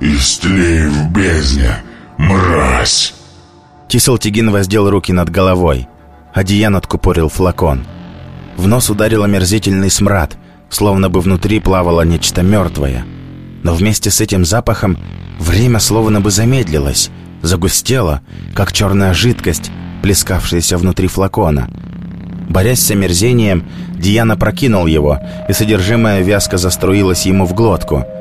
«Истлей в бездне, мразь!» Тисалтигин воздел руки над головой. Одеян откупорил флакон. В нос ударил омерзительный смрад, словно бы внутри плавало нечто мертвое. Но вместе с этим запахом время словно бы замедлилось, загустело, как черная жидкость, плескавшаяся внутри флакона. Борясь с омерзением, Диана прокинул его, и содержимое вязко заструилось ему в глотку –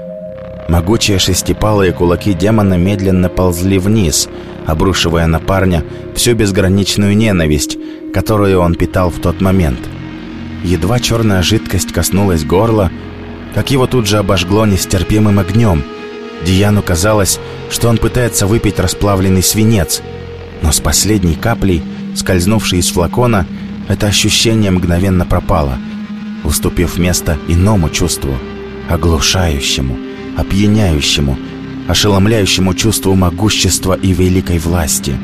Могучие шестипалые кулаки демона медленно ползли вниз, обрушивая на парня всю безграничную ненависть, которую он питал в тот момент. Едва черная жидкость коснулась горла, как его тут же обожгло нестерпимым огнем. Дияну казалось, что он пытается выпить расплавленный свинец, но с последней каплей, скользнувшей из флакона, это ощущение мгновенно пропало, уступив место иному чувству, оглушающему – опьяняющему, ошеломляющему чувству могущества и великой власти.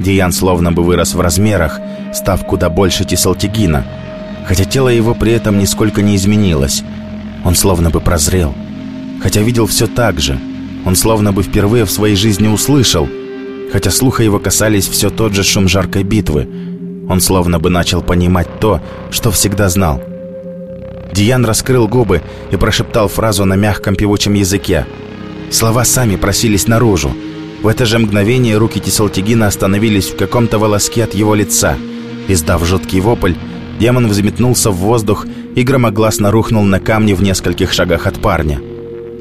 Диан словно бы вырос в размерах, став куда больше Тисалтигина, хотя тело его при этом нисколько не изменилось. Он словно бы прозрел, хотя видел все так же, Он словно бы впервые в своей жизни услышал, хотя слуха его касались все тот же шум жаркой битвы. Он словно бы начал понимать то, что всегда знал. Диан раскрыл губы и прошептал фразу на мягком певучем языке. Слова сами просились наружу. В это же мгновение руки Тисалтигина остановились в каком-то волоске от его лица. Издав жуткий вопль, демон взметнулся в воздух и громогласно рухнул на камни в нескольких шагах от парня.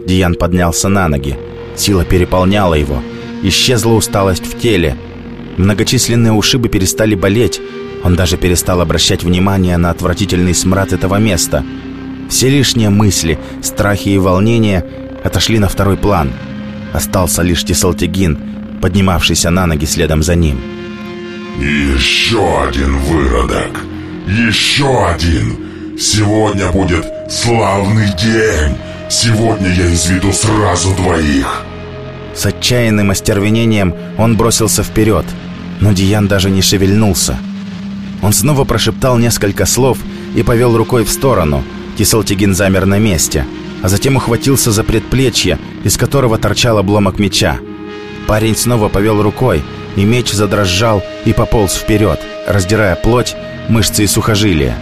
Диан поднялся на ноги. Сила переполняла его. Исчезла усталость в теле. Многочисленные ушибы перестали болеть. Он даже перестал обращать внимание на отвратительный смрад этого места. Все лишние мысли, страхи и волнения отошли на второй план. Остался лишь Тесалтигин, поднимавшийся на ноги следом за ним. «Еще один выродок! Еще один! Сегодня будет славный день! Сегодня я изведу сразу двоих!» С отчаянным остервенением он бросился вперед, но Диан даже не шевельнулся. Он снова прошептал несколько слов и повел рукой в сторону. Тисалтигин замер на месте, а затем ухватился за предплечье, из которого торчал обломок меча. Парень снова повел рукой, и меч задрожал и пополз вперед, раздирая плоть, мышцы и сухожилия.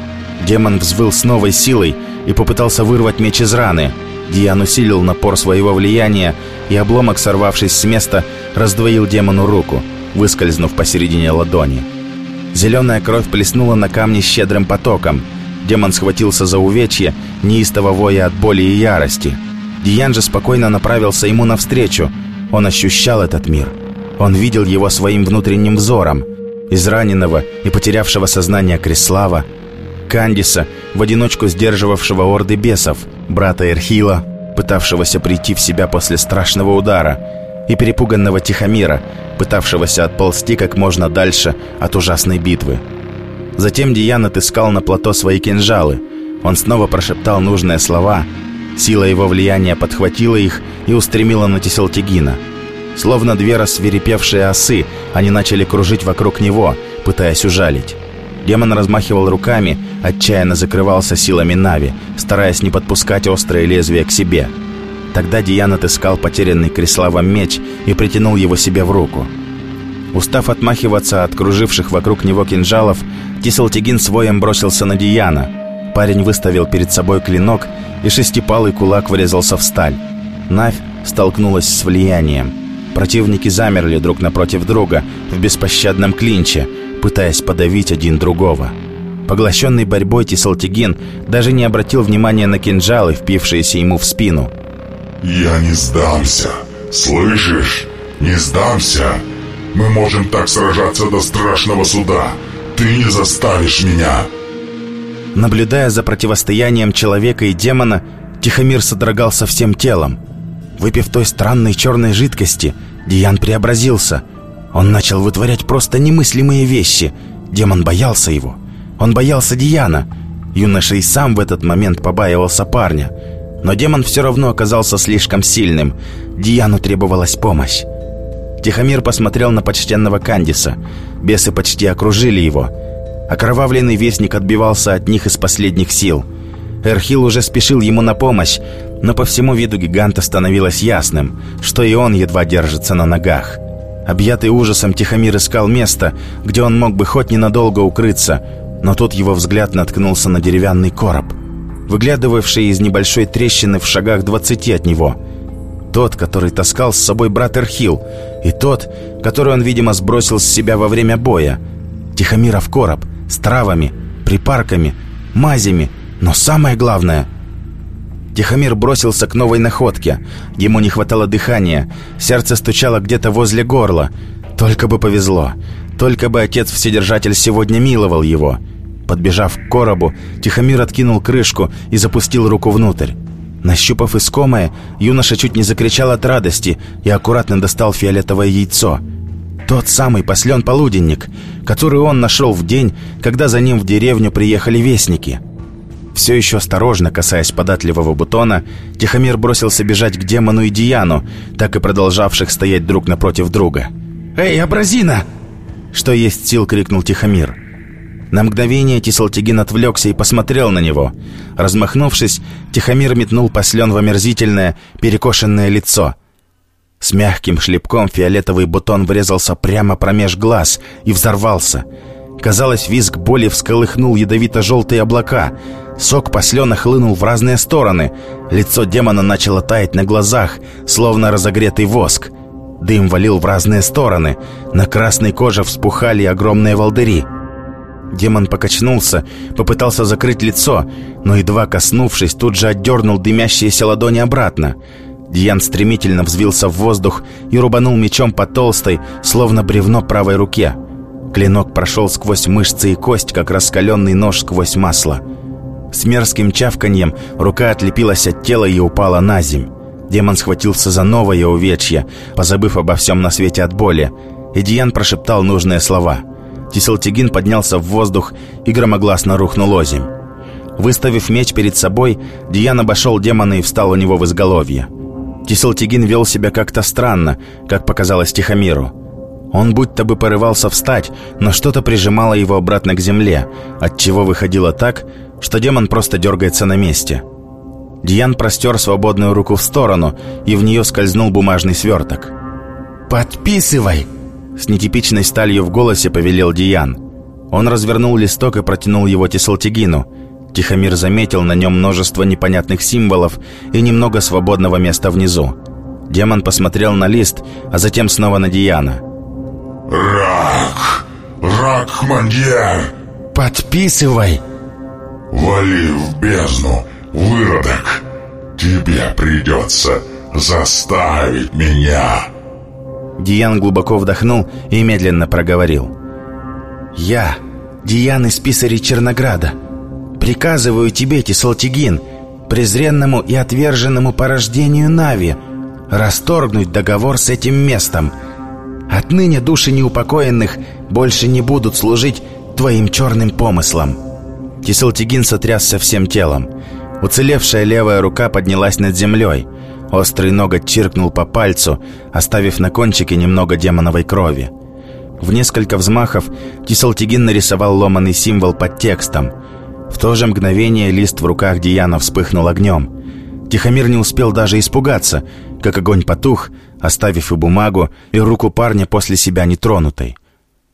Демон взвыл с новой силой и попытался вырвать меч из раны. Диан усилил напор своего влияния, и обломок, сорвавшись с места, раздвоил демону руку, выскользнув посередине ладони. Зеленая кровь плеснула на камни щедрым потоком. Демон схватился за увечье, неистово воя от боли и ярости. Диан же спокойно направился ему навстречу. Он ощущал этот мир. Он видел его своим внутренним взором. Израненного и потерявшего сознание Крислава, Кандиса, в одиночку сдерживавшего орды бесов, брата Эрхила, пытавшегося прийти в себя после страшного удара, и перепуганного Тихомира, пытавшегося отползти как можно дальше от ужасной битвы. Затем Диан отыскал на плато свои кинжалы. Он снова прошептал нужные слова. Сила его влияния подхватила их и устремила на Теселтигина. Словно две рассверепевшие осы, они начали кружить вокруг него, пытаясь ужалить. Демон размахивал руками, отчаянно закрывался силами Нави, стараясь не подпускать острое лезвие к себе. Тогда Диан отыскал потерянный Креславом меч и притянул его себе в руку. Устав отмахиваться от круживших вокруг него кинжалов, Тисалтигин своем бросился на Диана. Парень выставил перед собой клинок, и шестипалый кулак врезался в сталь. Навь столкнулась с влиянием. Противники замерли друг напротив друга в беспощадном клинче, пытаясь подавить один другого. Поглощенный борьбой Тисалтигин даже не обратил внимания на кинжалы, впившиеся ему в спину. «Я не сдамся, слышишь? Не сдамся! Мы можем так сражаться до страшного суда! Ты не заставишь меня!» Наблюдая за противостоянием человека и демона, Тихомир содрогался всем телом. Выпив той странной черной жидкости, Диан преобразился – он начал вытворять просто немыслимые вещи. Демон боялся его. Он боялся Диана. Юноша и сам в этот момент побаивался парня. Но демон все равно оказался слишком сильным. Диану требовалась помощь. Тихомир посмотрел на почтенного Кандиса. Бесы почти окружили его. Окровавленный вестник отбивался от них из последних сил. Эрхил уже спешил ему на помощь, но по всему виду гиганта становилось ясным, что и он едва держится на ногах. Объятый ужасом, Тихомир искал место, где он мог бы хоть ненадолго укрыться, но тут его взгляд наткнулся на деревянный короб, выглядывавший из небольшой трещины в шагах двадцати от него. Тот, который таскал с собой брат Эрхил, и тот, который он, видимо, сбросил с себя во время боя. Тихомиров короб с травами, припарками, мазями, но самое главное — Тихомир бросился к новой находке. Ему не хватало дыхания. Сердце стучало где-то возле горла. Только бы повезло. Только бы отец-вседержатель сегодня миловал его. Подбежав к коробу, Тихомир откинул крышку и запустил руку внутрь. Нащупав искомое, юноша чуть не закричал от радости и аккуратно достал фиолетовое яйцо. Тот самый послен-полуденник, который он нашел в день, когда за ним в деревню приехали вестники. Все еще осторожно касаясь податливого бутона, Тихомир бросился бежать к демону и Диану, так и продолжавших стоять друг напротив друга. «Эй, Абразина!» Что есть сил, крикнул Тихомир. На мгновение Тисалтигин отвлекся и посмотрел на него. Размахнувшись, Тихомир метнул послен в омерзительное, перекошенное лицо. С мягким шлепком фиолетовый бутон врезался прямо промеж глаз и взорвался. Казалось, визг боли всколыхнул ядовито-желтые облака. Сок послена хлынул в разные стороны. Лицо демона начало таять на глазах, словно разогретый воск. Дым валил в разные стороны. На красной коже вспухали огромные волдыри. Демон покачнулся, попытался закрыть лицо, но, едва коснувшись, тут же отдернул дымящиеся ладони обратно. Дьян стремительно взвился в воздух и рубанул мечом по толстой, словно бревно правой руке. Клинок прошел сквозь мышцы и кость, как раскаленный нож сквозь масло. С мерзким чавканьем рука отлепилась от тела и упала на земь. Демон схватился за новое увечье, позабыв обо всем на свете от боли, и Диан прошептал нужные слова. Тисалтигин поднялся в воздух и громогласно рухнул озимь. Выставив меч перед собой, Диан обошел демона и встал у него в изголовье. Тисалтигин вел себя как-то странно, как показалось Тихомиру. Он будто бы порывался встать, но что-то прижимало его обратно к земле, отчего выходило так, что демон просто дергается на месте. Диан простер свободную руку в сторону, и в нее скользнул бумажный сверток. «Подписывай!» С нетипичной сталью в голосе повелел Диан. Он развернул листок и протянул его Тесалтигину. Тихомир заметил на нем множество непонятных символов и немного свободного места внизу. Демон посмотрел на лист, а затем снова на Диана. «Рак! Рак-мандьер!» «Подписывай!» «Вали в бездну, выродок! Тебе придется заставить меня!» Диан глубоко вдохнул и медленно проговорил. «Я, Диан из Писарей Чернограда, приказываю тебе, Тисалтигин, презренному и отверженному по рождению Нави, расторгнуть договор с этим местом. Отныне души неупокоенных больше не будут служить твоим черным помыслам». Тисалтигин сотрясся всем телом. Уцелевшая левая рука поднялась над землей – Острый ноготь чиркнул по пальцу, оставив на кончике немного демоновой крови. В несколько взмахов Тисалтигин нарисовал ломаный символ под текстом. В то же мгновение лист в руках Диана вспыхнул огнем. Тихомир не успел даже испугаться, как огонь потух, оставив и бумагу, и руку парня после себя нетронутой.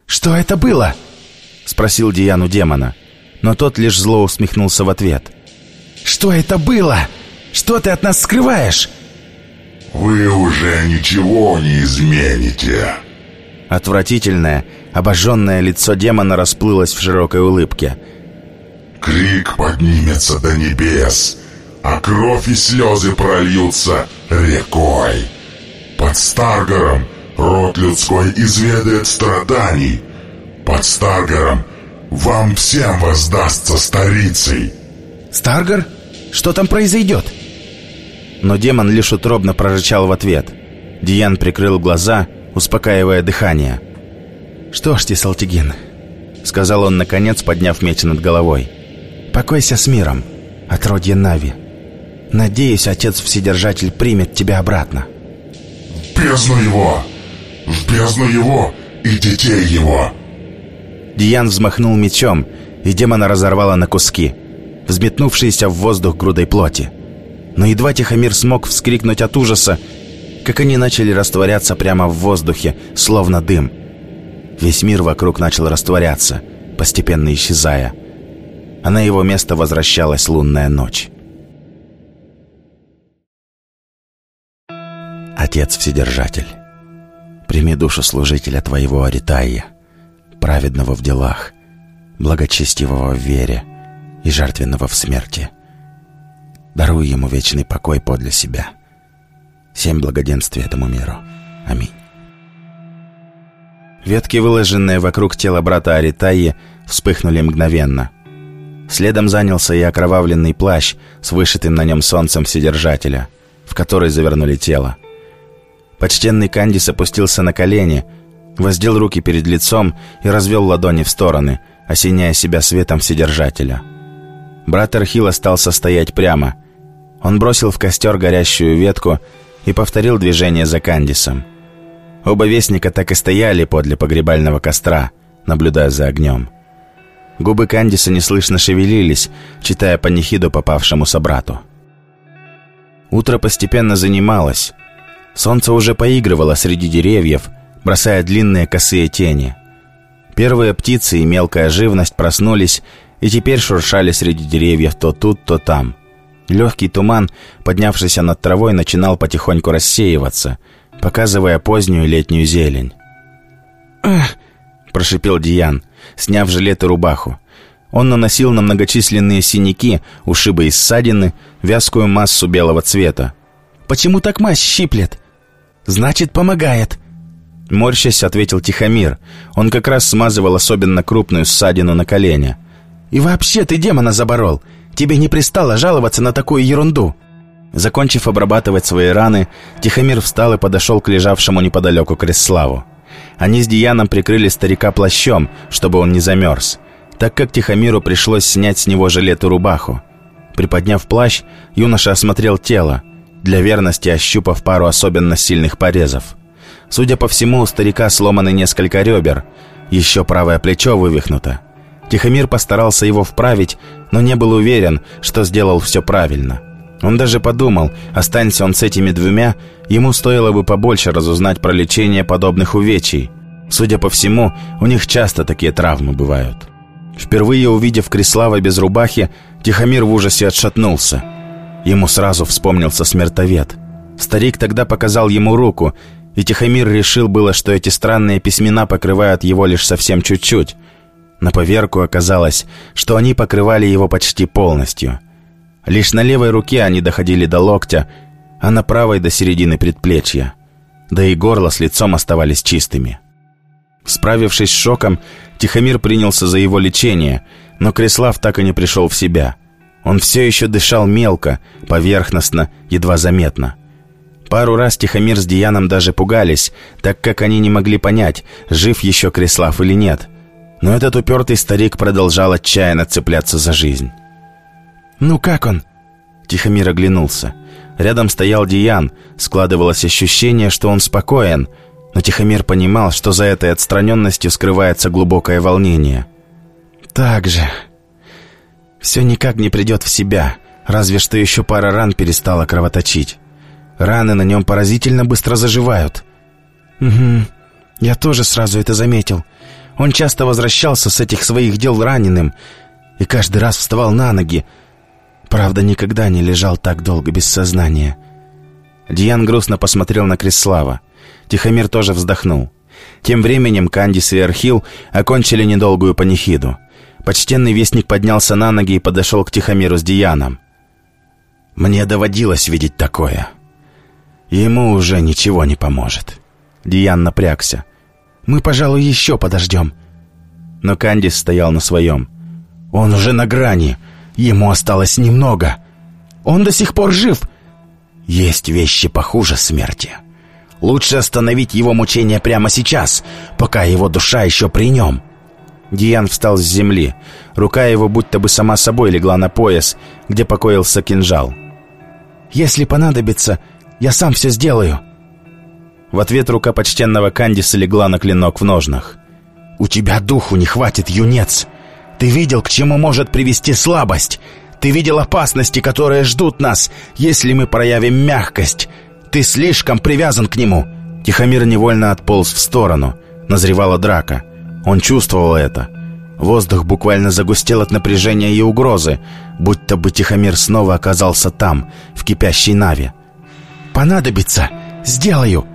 «Что это было?» — спросил Диану демона. Но тот лишь зло усмехнулся в ответ. «Что это было? Что ты от нас скрываешь?» Вы уже ничего не измените. Отвратительное, обожженное лицо демона расплылось в широкой улыбке. Крик поднимется до небес, а кровь и слезы прольются рекой. Под Старгором род людской изведает страданий. Под Старгором вам всем воздастся старицей. Старгор? Что там произойдет? Но демон лишь утробно прорычал в ответ. Диан прикрыл глаза, успокаивая дыхание. «Что ж, Тисалтигин», — сказал он, наконец, подняв меч над головой, — «покойся с миром, отродье Нави. Надеюсь, Отец Вседержатель примет тебя обратно». «В бездну его! В бездну его и детей его!» Диан взмахнул мечом, и демона разорвало на куски, взметнувшиеся в воздух грудой плоти. Но едва Тихомир смог вскрикнуть от ужаса, как они начали растворяться прямо в воздухе, словно дым. Весь мир вокруг начал растворяться, постепенно исчезая. А на его место возвращалась лунная ночь. Отец Вседержатель, прими душу служителя Твоего Аритаия, праведного в делах, благочестивого в вере и жертвенного в смерти – Даруй ему вечный покой подле себя. Всем благоденствия этому миру. Аминь. Ветки, выложенные вокруг тела брата Аритаи, вспыхнули мгновенно. Следом занялся и окровавленный плащ с вышитым на нем солнцем Вседержателя, в который завернули тело. Почтенный Кандис опустился на колени, воздел руки перед лицом и развел ладони в стороны, осеняя себя светом Вседержателя. Брат Архил остался стоять прямо, он бросил в костер горящую ветку и повторил движение за Кандисом. Оба вестника так и стояли подле погребального костра, наблюдая за огнем. Губы Кандиса неслышно шевелились, читая панихиду попавшему собрату. Утро постепенно занималось. Солнце уже поигрывало среди деревьев, бросая длинные косые тени. Первые птицы и мелкая живность проснулись и теперь шуршали среди деревьев то тут, то там. Легкий туман, поднявшийся над травой, начинал потихоньку рассеиваться, показывая позднюю летнюю зелень. «Ах!» – прошипел Диан, сняв жилет и рубаху. Он наносил на многочисленные синяки, ушибы и ссадины, вязкую массу белого цвета. «Почему так мазь щиплет?» «Значит, помогает!» Морщась, ответил Тихомир. Он как раз смазывал особенно крупную ссадину на колене. «И вообще ты демона заборол! Тебе не пристало жаловаться на такую ерунду!» Закончив обрабатывать свои раны, Тихомир встал и подошел к лежавшему неподалеку Кресславу. Они с Дияном прикрыли старика плащом, чтобы он не замерз, так как Тихомиру пришлось снять с него жилет и рубаху. Приподняв плащ, юноша осмотрел тело, для верности ощупав пару особенно сильных порезов. Судя по всему, у старика сломаны несколько ребер, еще правое плечо вывихнуто. Тихомир постарался его вправить, но не был уверен, что сделал все правильно. Он даже подумал, останься он с этими двумя, ему стоило бы побольше разузнать про лечение подобных увечий. Судя по всему, у них часто такие травмы бывают. Впервые увидев Крислава без рубахи, Тихомир в ужасе отшатнулся. Ему сразу вспомнился смертовед. Старик тогда показал ему руку, и Тихомир решил было, что эти странные письмена покрывают его лишь совсем чуть-чуть. На поверку оказалось, что они покрывали его почти полностью. Лишь на левой руке они доходили до локтя, а на правой до середины предплечья. Да и горло с лицом оставались чистыми. Справившись с шоком, Тихомир принялся за его лечение, но Креслав так и не пришел в себя. Он все еще дышал мелко, поверхностно, едва заметно. Пару раз Тихомир с Дияном даже пугались, так как они не могли понять, жив еще Креслав или нет. Но этот упертый старик продолжал отчаянно цепляться за жизнь. «Ну как он?» Тихомир оглянулся. Рядом стоял Диян, складывалось ощущение, что он спокоен, но Тихомир понимал, что за этой отстраненностью скрывается глубокое волнение. «Так же. Все никак не придет в себя, разве что еще пара ран перестала кровоточить. Раны на нем поразительно быстро заживают». «Угу. Я тоже сразу это заметил. Он часто возвращался с этих своих дел раненым и каждый раз вставал на ноги. Правда, никогда не лежал так долго без сознания». Диан грустно посмотрел на Крислава. Тихомир тоже вздохнул. Тем временем Кандис и Архил окончили недолгую панихиду. Почтенный вестник поднялся на ноги и подошел к Тихомиру с Дияном. «Мне доводилось видеть такое. Ему уже ничего не поможет». Диян напрягся. «Мы, пожалуй, еще подождем». Но Кандис стоял на своем. «Он уже на грани. Ему осталось немного. Он до сих пор жив. Есть вещи похуже смерти». Лучше остановить его мучения прямо сейчас, пока его душа еще при нем». Диан встал с земли. Рука его будто бы сама собой легла на пояс, где покоился кинжал. «Если понадобится, я сам все сделаю». В ответ рука почтенного Кандиса легла на клинок в ножнах. «У тебя духу не хватит, юнец. Ты видел, к чему может привести слабость. Ты видел опасности, которые ждут нас, если мы проявим мягкость. Ты слишком привязан к нему!» Тихомир невольно отполз в сторону. Назревала драка. Он чувствовал это. Воздух буквально загустел от напряжения и угрозы, будто бы Тихомир снова оказался там, в кипящей наве. «Понадобится! Сделаю!»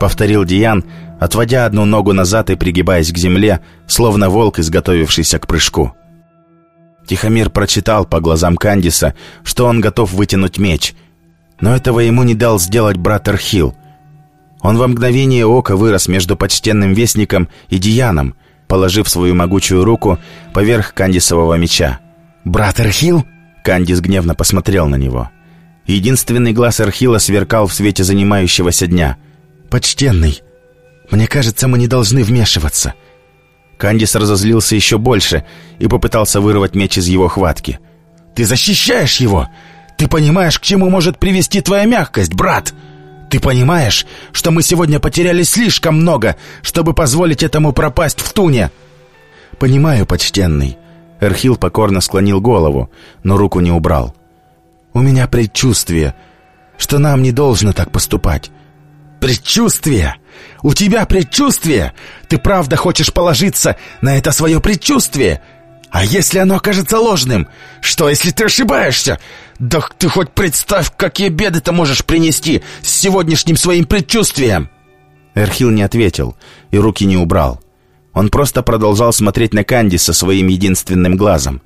Повторил Диан, отводя одну ногу назад и пригибаясь к земле, словно волк, изготовившийся к прыжку. Тихомир прочитал по глазам Кандиса, что он готов вытянуть меч — но этого ему не дал сделать брат Архил. Он во мгновение ока вырос между почтенным вестником и Дианом, положив свою могучую руку поверх Кандисового меча. «Брат Архил?» Кандис гневно посмотрел на него. Единственный глаз Архила сверкал в свете занимающегося дня. «Почтенный, мне кажется, мы не должны вмешиваться». Кандис разозлился еще больше и попытался вырвать меч из его хватки. «Ты защищаешь его! Ты понимаешь, к чему может привести твоя мягкость, брат? Ты понимаешь, что мы сегодня потеряли слишком много, чтобы позволить этому пропасть в туне?» «Понимаю, почтенный». Эрхил покорно склонил голову, но руку не убрал. «У меня предчувствие, что нам не должно так поступать. «Предчувствие! У тебя предчувствие! Ты правда хочешь положиться на это свое предчувствие? А если оно окажется ложным? Что, если ты ошибаешься? Да ты хоть представь, какие беды ты можешь принести с сегодняшним своим предчувствием!» Эрхил не ответил и руки не убрал. Он просто продолжал смотреть на Канди со своим единственным глазом,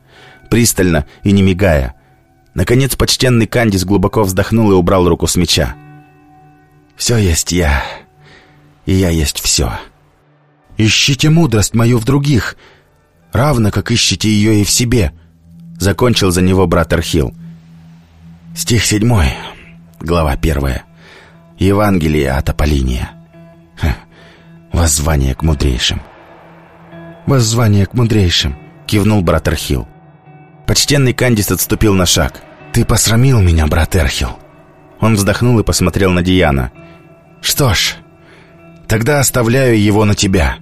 пристально и не мигая. Наконец почтенный Кандис глубоко вздохнул и убрал руку с меча. «Все есть я, и я есть все. Ищите мудрость мою в других, равно как ищите ее и в себе», — закончил за него брат Архил. Стих седьмой, глава первая. Евангелие от Аполлиния. Ха, воззвание к мудрейшим. «Воззвание к мудрейшим», — кивнул брат Архил. Почтенный Кандис отступил на шаг. «Ты посрамил меня, брат Эрхил». Он вздохнул и посмотрел на Диана. «Что ж, тогда оставляю его на тебя.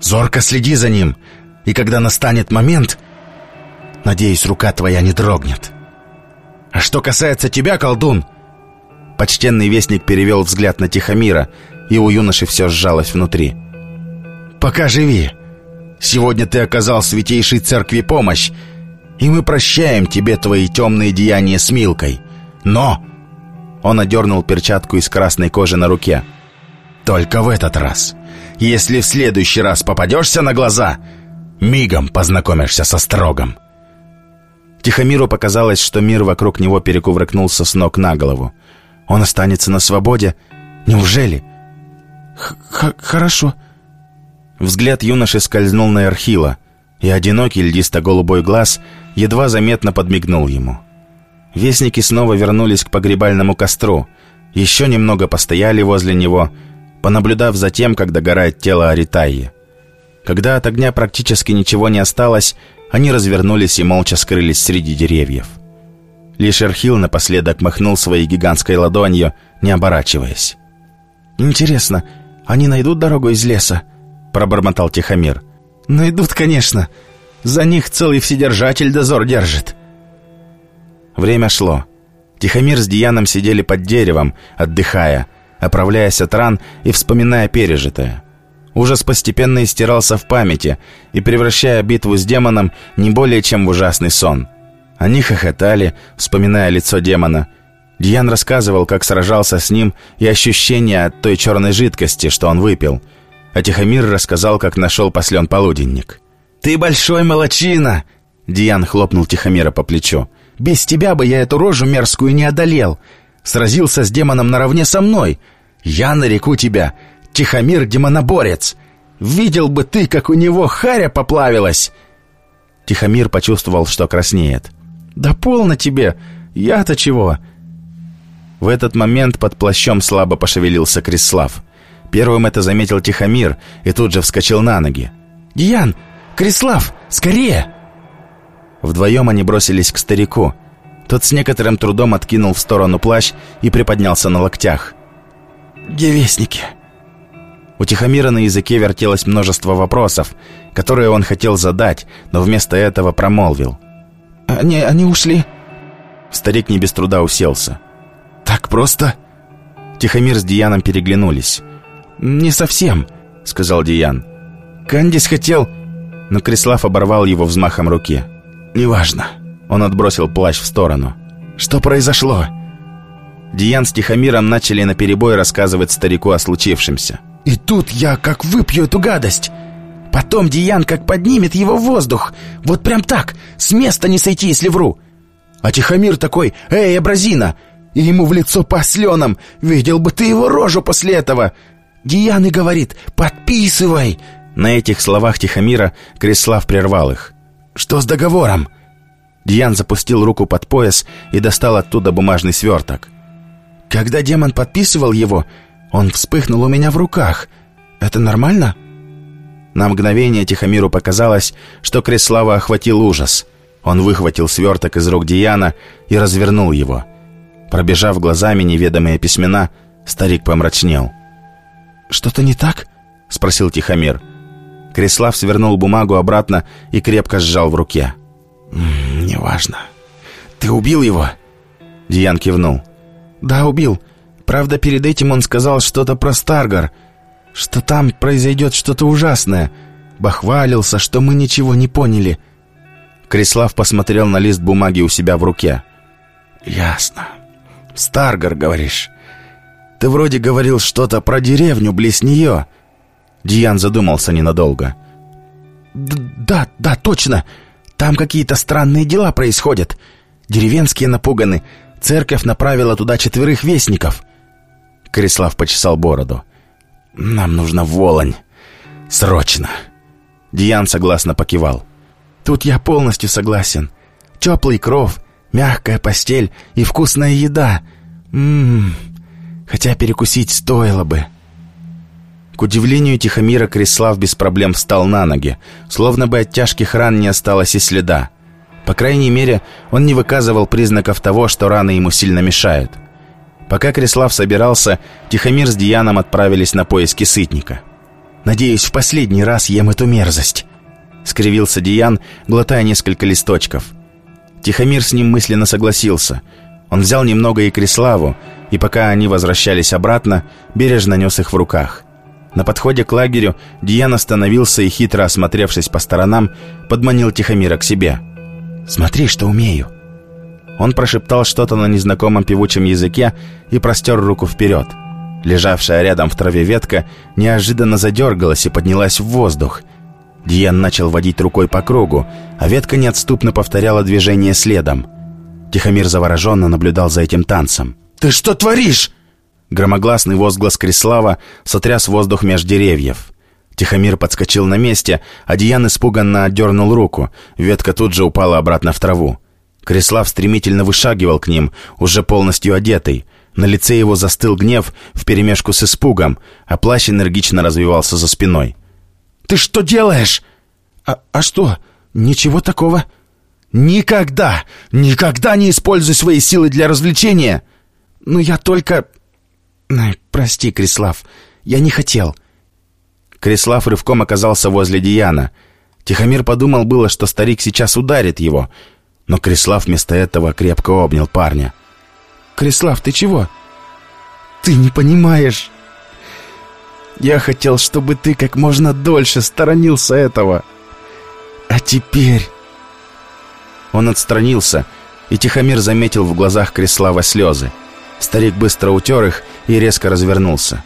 Зорко следи за ним, и когда настанет момент, надеюсь, рука твоя не дрогнет. А что касается тебя, колдун...» Почтенный вестник перевел взгляд на Тихомира, и у юноши все сжалось внутри. «Пока живи. Сегодня ты оказал святейшей церкви помощь, и мы прощаем тебе твои темные деяния с Милкой. Но...» Он одернул перчатку из красной кожи на руке. «Только в этот раз. Если в следующий раз попадешься на глаза, мигом познакомишься со строгом». Тихомиру показалось, что мир вокруг него перекувыркнулся с ног на голову. Он останется на свободе? Неужели? Х «Хорошо». Взгляд юноши скользнул на Архила, и одинокий льдисто-голубой глаз едва заметно подмигнул ему. Вестники снова вернулись к погребальному костру, еще немного постояли возле него, понаблюдав за тем, как догорает тело Аритайи. Когда от огня практически ничего не осталось, они развернулись и молча скрылись среди деревьев. Лишь Эрхил напоследок махнул своей гигантской ладонью, не оборачиваясь. «Интересно, они найдут дорогу из леса?» пробормотал Тихомир. «Найдут, конечно. За них целый вседержатель дозор держит». Время шло. Тихомир с Дияном сидели под деревом, отдыхая, оправляясь от ран и вспоминая пережитое. Ужас постепенно истирался в памяти и превращая битву с демоном не более чем в ужасный сон. Они хохотали, вспоминая лицо демона. Диян рассказывал, как сражался с ним и ощущения от той черной жидкости, что он выпил. А Тихомир рассказал, как нашел послен полуденник. «Ты большой молочина!» Диян хлопнул Тихомира по плечу. Без тебя бы я эту рожу мерзкую не одолел. Сразился с демоном наравне со мной. Я нареку тебя, Тихомир демоноборец. Видел бы ты, как у него харя поплавилась!» Тихомир почувствовал, что краснеет. «Да полно тебе! Я-то чего?» В этот момент под плащом слабо пошевелился Крислав. Первым это заметил Тихомир и тут же вскочил на ноги. «Диян! Крислав! Скорее!» Вдвоем они бросились к старику. Тот с некоторым трудом откинул в сторону плащ и приподнялся на локтях. «Где вестники?» У Тихомира на языке вертелось множество вопросов, которые он хотел задать, но вместо этого промолвил. «Они, они ушли?» Старик не без труда уселся. «Так просто?» Тихомир с Дияном переглянулись. «Не совсем», — сказал Диян. «Кандис хотел...» Но Крислав оборвал его взмахом руки. «Неважно». Он отбросил плащ в сторону. «Что произошло?» Диан с Тихомиром начали наперебой рассказывать старику о случившемся. «И тут я как выпью эту гадость. Потом Диан как поднимет его в воздух. Вот прям так, с места не сойти, если вру. А Тихомир такой, «Эй, Абразина!» И ему в лицо посленом. Видел бы ты его рожу после этого. Диан и говорит, «Подписывай!» На этих словах Тихомира Крислав прервал их. «Что с договором?» Диан запустил руку под пояс и достал оттуда бумажный сверток. «Когда демон подписывал его, он вспыхнул у меня в руках. Это нормально?» На мгновение Тихомиру показалось, что Креслава охватил ужас. Он выхватил сверток из рук Диана и развернул его. Пробежав глазами неведомые письмена, старик помрачнел. «Что-то не так?» — спросил Тихомир. Креслав свернул бумагу обратно и крепко сжал в руке. «Неважно. Ты убил его?» Диан кивнул. «Да, убил. Правда, перед этим он сказал что-то про Старгар, что там произойдет что-то ужасное. Бахвалился, что мы ничего не поняли. Крислав посмотрел на лист бумаги у себя в руке. «Ясно. Старгар, говоришь. Ты вроде говорил что-то про деревню близ нее». Диан задумался ненадолго. «Да, да, точно. Там какие-то странные дела происходят. Деревенские напуганы. Церковь направила туда четверых вестников». Крислав почесал бороду. «Нам нужно Волонь. Срочно!» Диан согласно покивал. «Тут я полностью согласен. Теплый кров, мягкая постель и вкусная еда. Ммм, хотя перекусить стоило бы». К удивлению Тихомира Крислав без проблем встал на ноги, словно бы от тяжких ран не осталось и следа. По крайней мере, он не выказывал признаков того, что раны ему сильно мешают. Пока Крислав собирался, Тихомир с Дианом отправились на поиски сытника. «Надеюсь, в последний раз ем эту мерзость», — скривился Диан, глотая несколько листочков. Тихомир с ним мысленно согласился. Он взял немного и Криславу, и пока они возвращались обратно, бережно нес их в руках. На подходе к лагерю Диан остановился и, хитро осмотревшись по сторонам, подманил Тихомира к себе. «Смотри, что умею», он прошептал что-то на незнакомом певучем языке и простер руку вперед. Лежавшая рядом в траве ветка неожиданно задергалась и поднялась в воздух. Диан начал водить рукой по кругу, а ветка неотступно повторяла движение следом. Тихомир завороженно наблюдал за этим танцем. «Ты что творишь?» Громогласный возглас Крислава сотряс воздух меж деревьев. Тихомир подскочил на месте, а Диан испуганно отдернул руку. Ветка тут же упала обратно в траву. Крислав стремительно вышагивал к ним, уже полностью одетый. На лице его застыл гнев вперемешку с испугом, а плащ энергично развивался за спиной. «Ты что делаешь?» «А, а что? Ничего такого?» «Никогда, никогда не используй свои силы для развлечения!» «Ну я только...» «Прости, Крислав, я не хотел». Крислав рывком оказался возле Диана. Тихомир подумал было, что старик сейчас ударит его — но Крислав вместо этого крепко обнял парня. «Крислав, ты чего?» «Ты не понимаешь. Я хотел, чтобы ты как можно дольше сторонился этого. А теперь...» Он отстранился, и Тихомир заметил в глазах Крислава слезы. Старик быстро утер их и резко развернулся.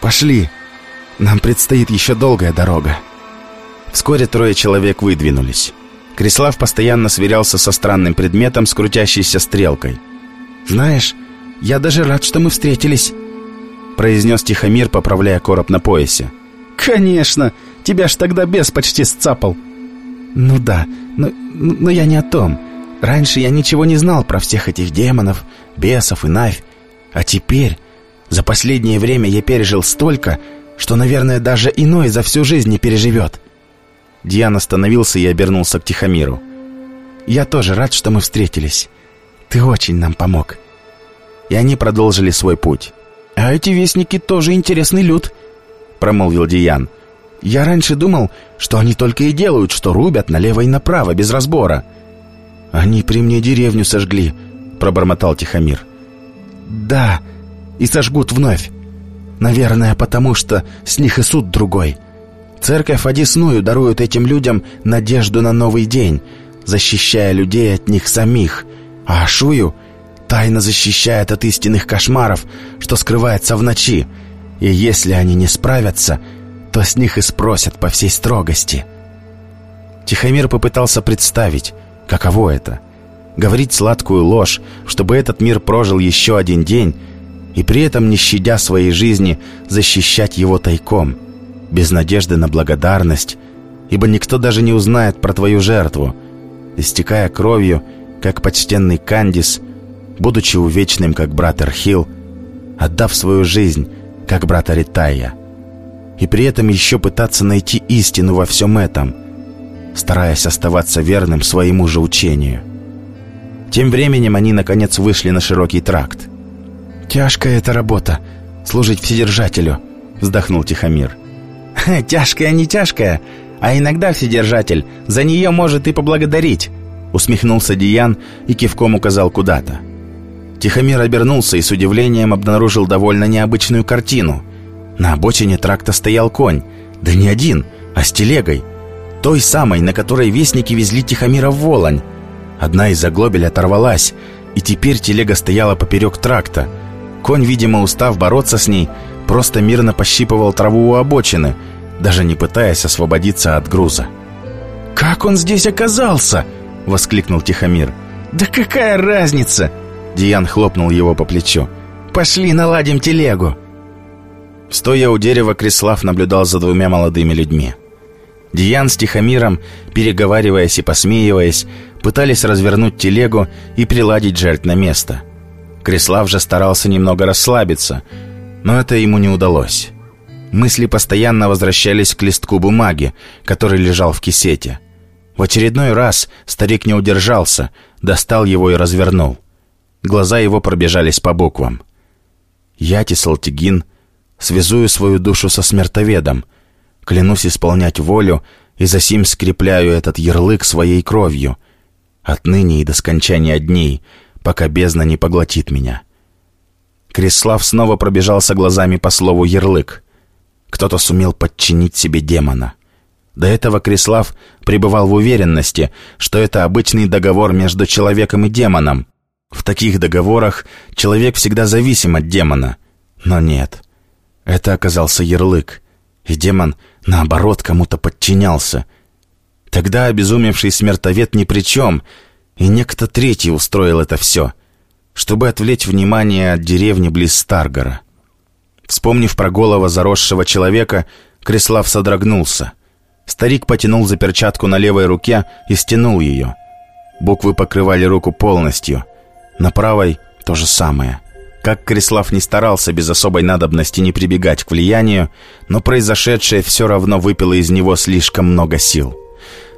«Пошли. Нам предстоит еще долгая дорога». Вскоре трое человек выдвинулись. Крислав постоянно сверялся со странным предметом с крутящейся стрелкой. «Знаешь, я даже рад, что мы встретились», произнес Тихомир, поправляя короб на поясе. «Конечно! Тебя ж тогда бес почти сцапал!» «Ну да, но, но я не о том. Раньше я ничего не знал про всех этих демонов, бесов и навь. А теперь, за последнее время я пережил столько, что, наверное, даже иной за всю жизнь не переживет. Диан остановился и обернулся к Тихомиру. «Я тоже рад, что мы встретились. Ты очень нам помог». И они продолжили свой путь. «А эти вестники тоже интересный люд», — промолвил Диан. «Я раньше думал, что они только и делают, что рубят налево и направо, без разбора». «Они при мне деревню сожгли», — пробормотал Тихомир. «Да, и сожгут вновь. Наверное, потому что с них и суд другой». Церковь одесную дарует этим людям надежду на новый день, защищая людей от них самих, а Ашую тайно защищает от истинных кошмаров, что скрывается в ночи, и если они не справятся, то с них и спросят по всей строгости. Тихомир попытался представить, каково это — говорить сладкую ложь, чтобы этот мир прожил еще один день, и при этом, не щадя своей жизни, защищать его тайком — без надежды на благодарность, ибо никто даже не узнает про твою жертву, истекая кровью, как почтенный Кандис, будучи увечным, как брат Эрхил, отдав свою жизнь, как брат Аритая, и при этом еще пытаться найти истину во всем этом, стараясь оставаться верным своему же учению. Тем временем они, наконец, вышли на широкий тракт. «Тяжкая эта работа, служить Вседержателю», — вздохнул Тихомир. «Тяжкая, не тяжкая, а иногда Вседержатель за нее может и поблагодарить», усмехнулся Диан и кивком указал куда-то. Тихомир обернулся и с удивлением обнаружил довольно необычную картину. На обочине тракта стоял конь, да не один, а с телегой. Той самой, на которой вестники везли Тихомира в Волань. Одна из заглобель оторвалась, и теперь телега стояла поперек тракта. Конь, видимо, устав бороться с ней, просто мирно пощипывал траву у обочины, даже не пытаясь освободиться от груза. «Как он здесь оказался?» — воскликнул Тихомир. «Да какая разница?» Диан хлопнул его по плечу. «Пошли наладим телегу!» Стоя у дерева, Крислав наблюдал за двумя молодыми людьми. Диан с Тихомиром, переговариваясь и посмеиваясь, пытались развернуть телегу и приладить жертв на место. Крислав же старался немного расслабиться, но это ему не удалось. Мысли постоянно возвращались к листку бумаги, который лежал в кисете. В очередной раз старик не удержался, достал его и развернул. Глаза его пробежались по буквам. «Я, Тисалтигин, связую свою душу со смертоведом, клянусь исполнять волю и засим скрепляю этот ярлык своей кровью, отныне и до скончания дней, пока бездна не поглотит меня». Крислав снова пробежался глазами по слову «ярлык». Кто-то сумел подчинить себе демона. До этого Крислав пребывал в уверенности, что это обычный договор между человеком и демоном. В таких договорах человек всегда зависим от демона. Но нет. Это оказался ярлык. И демон, наоборот, кому-то подчинялся. Тогда обезумевший смертовед ни при чем, и некто третий устроил это все, чтобы отвлечь внимание от деревни близ Старгора. Вспомнив про голого заросшего человека, Крислав содрогнулся. Старик потянул за перчатку на левой руке и стянул ее. Буквы покрывали руку полностью. На правой то же самое. Как Крислав не старался без особой надобности не прибегать к влиянию, но произошедшее все равно выпило из него слишком много сил.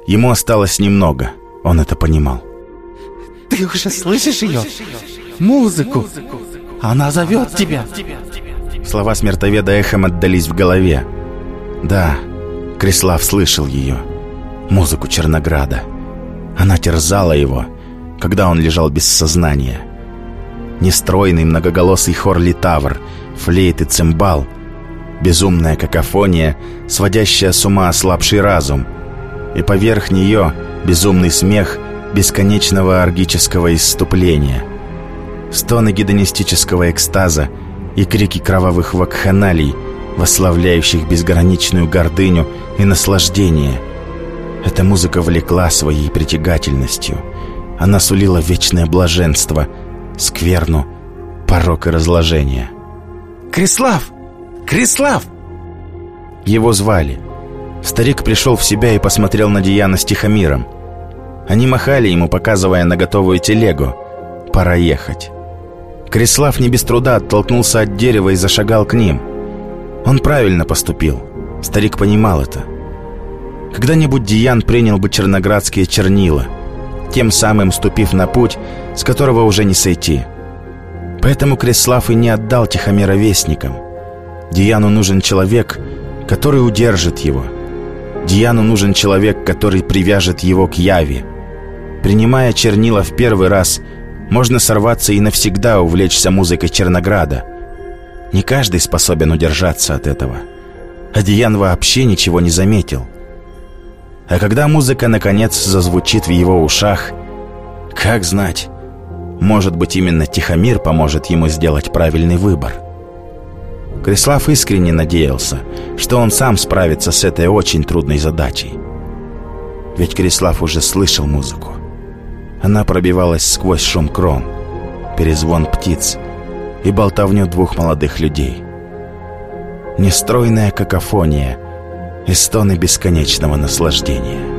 Ему осталось немного, он это понимал. «Ты уже слышишь ее? Музыку! Она зовет тебя!» Слова смертоведа эхом отдались в голове. Да, Крислав слышал ее. Музыку Чернограда. Она терзала его, когда он лежал без сознания. Нестройный многоголосый хор литавр, флейт и цимбал. Безумная какофония, сводящая с ума ослабший разум. И поверх нее безумный смех бесконечного оргического исступления. Стоны гедонистического экстаза — и крики кровавых вакханалий, восславляющих безграничную гордыню и наслаждение. Эта музыка влекла своей притягательностью. Она сулила вечное блаженство, скверну, порок и разложение. «Крислав! Крислав!» Его звали. Старик пришел в себя и посмотрел на Диана с Тихомиром. Они махали ему, показывая на готовую телегу. «Пора ехать». Крислав не без труда оттолкнулся от дерева и зашагал к ним. Он правильно поступил. Старик понимал это. Когда-нибудь Диан принял бы черноградские чернила, тем самым ступив на путь, с которого уже не сойти. Поэтому Крислав и не отдал Тихомира вестникам. Диану нужен человек, который удержит его. Диану нужен человек, который привяжет его к Яве. Принимая чернила в первый раз – можно сорваться и навсегда увлечься музыкой Чернограда. Не каждый способен удержаться от этого. Адиян вообще ничего не заметил. А когда музыка наконец зазвучит в его ушах, как знать, может быть именно Тихомир поможет ему сделать правильный выбор. Крислав искренне надеялся, что он сам справится с этой очень трудной задачей. Ведь Крислав уже слышал музыку. Она пробивалась сквозь шум крон, перезвон птиц и болтовню двух молодых людей. Нестройная какофония и стоны бесконечного наслаждения.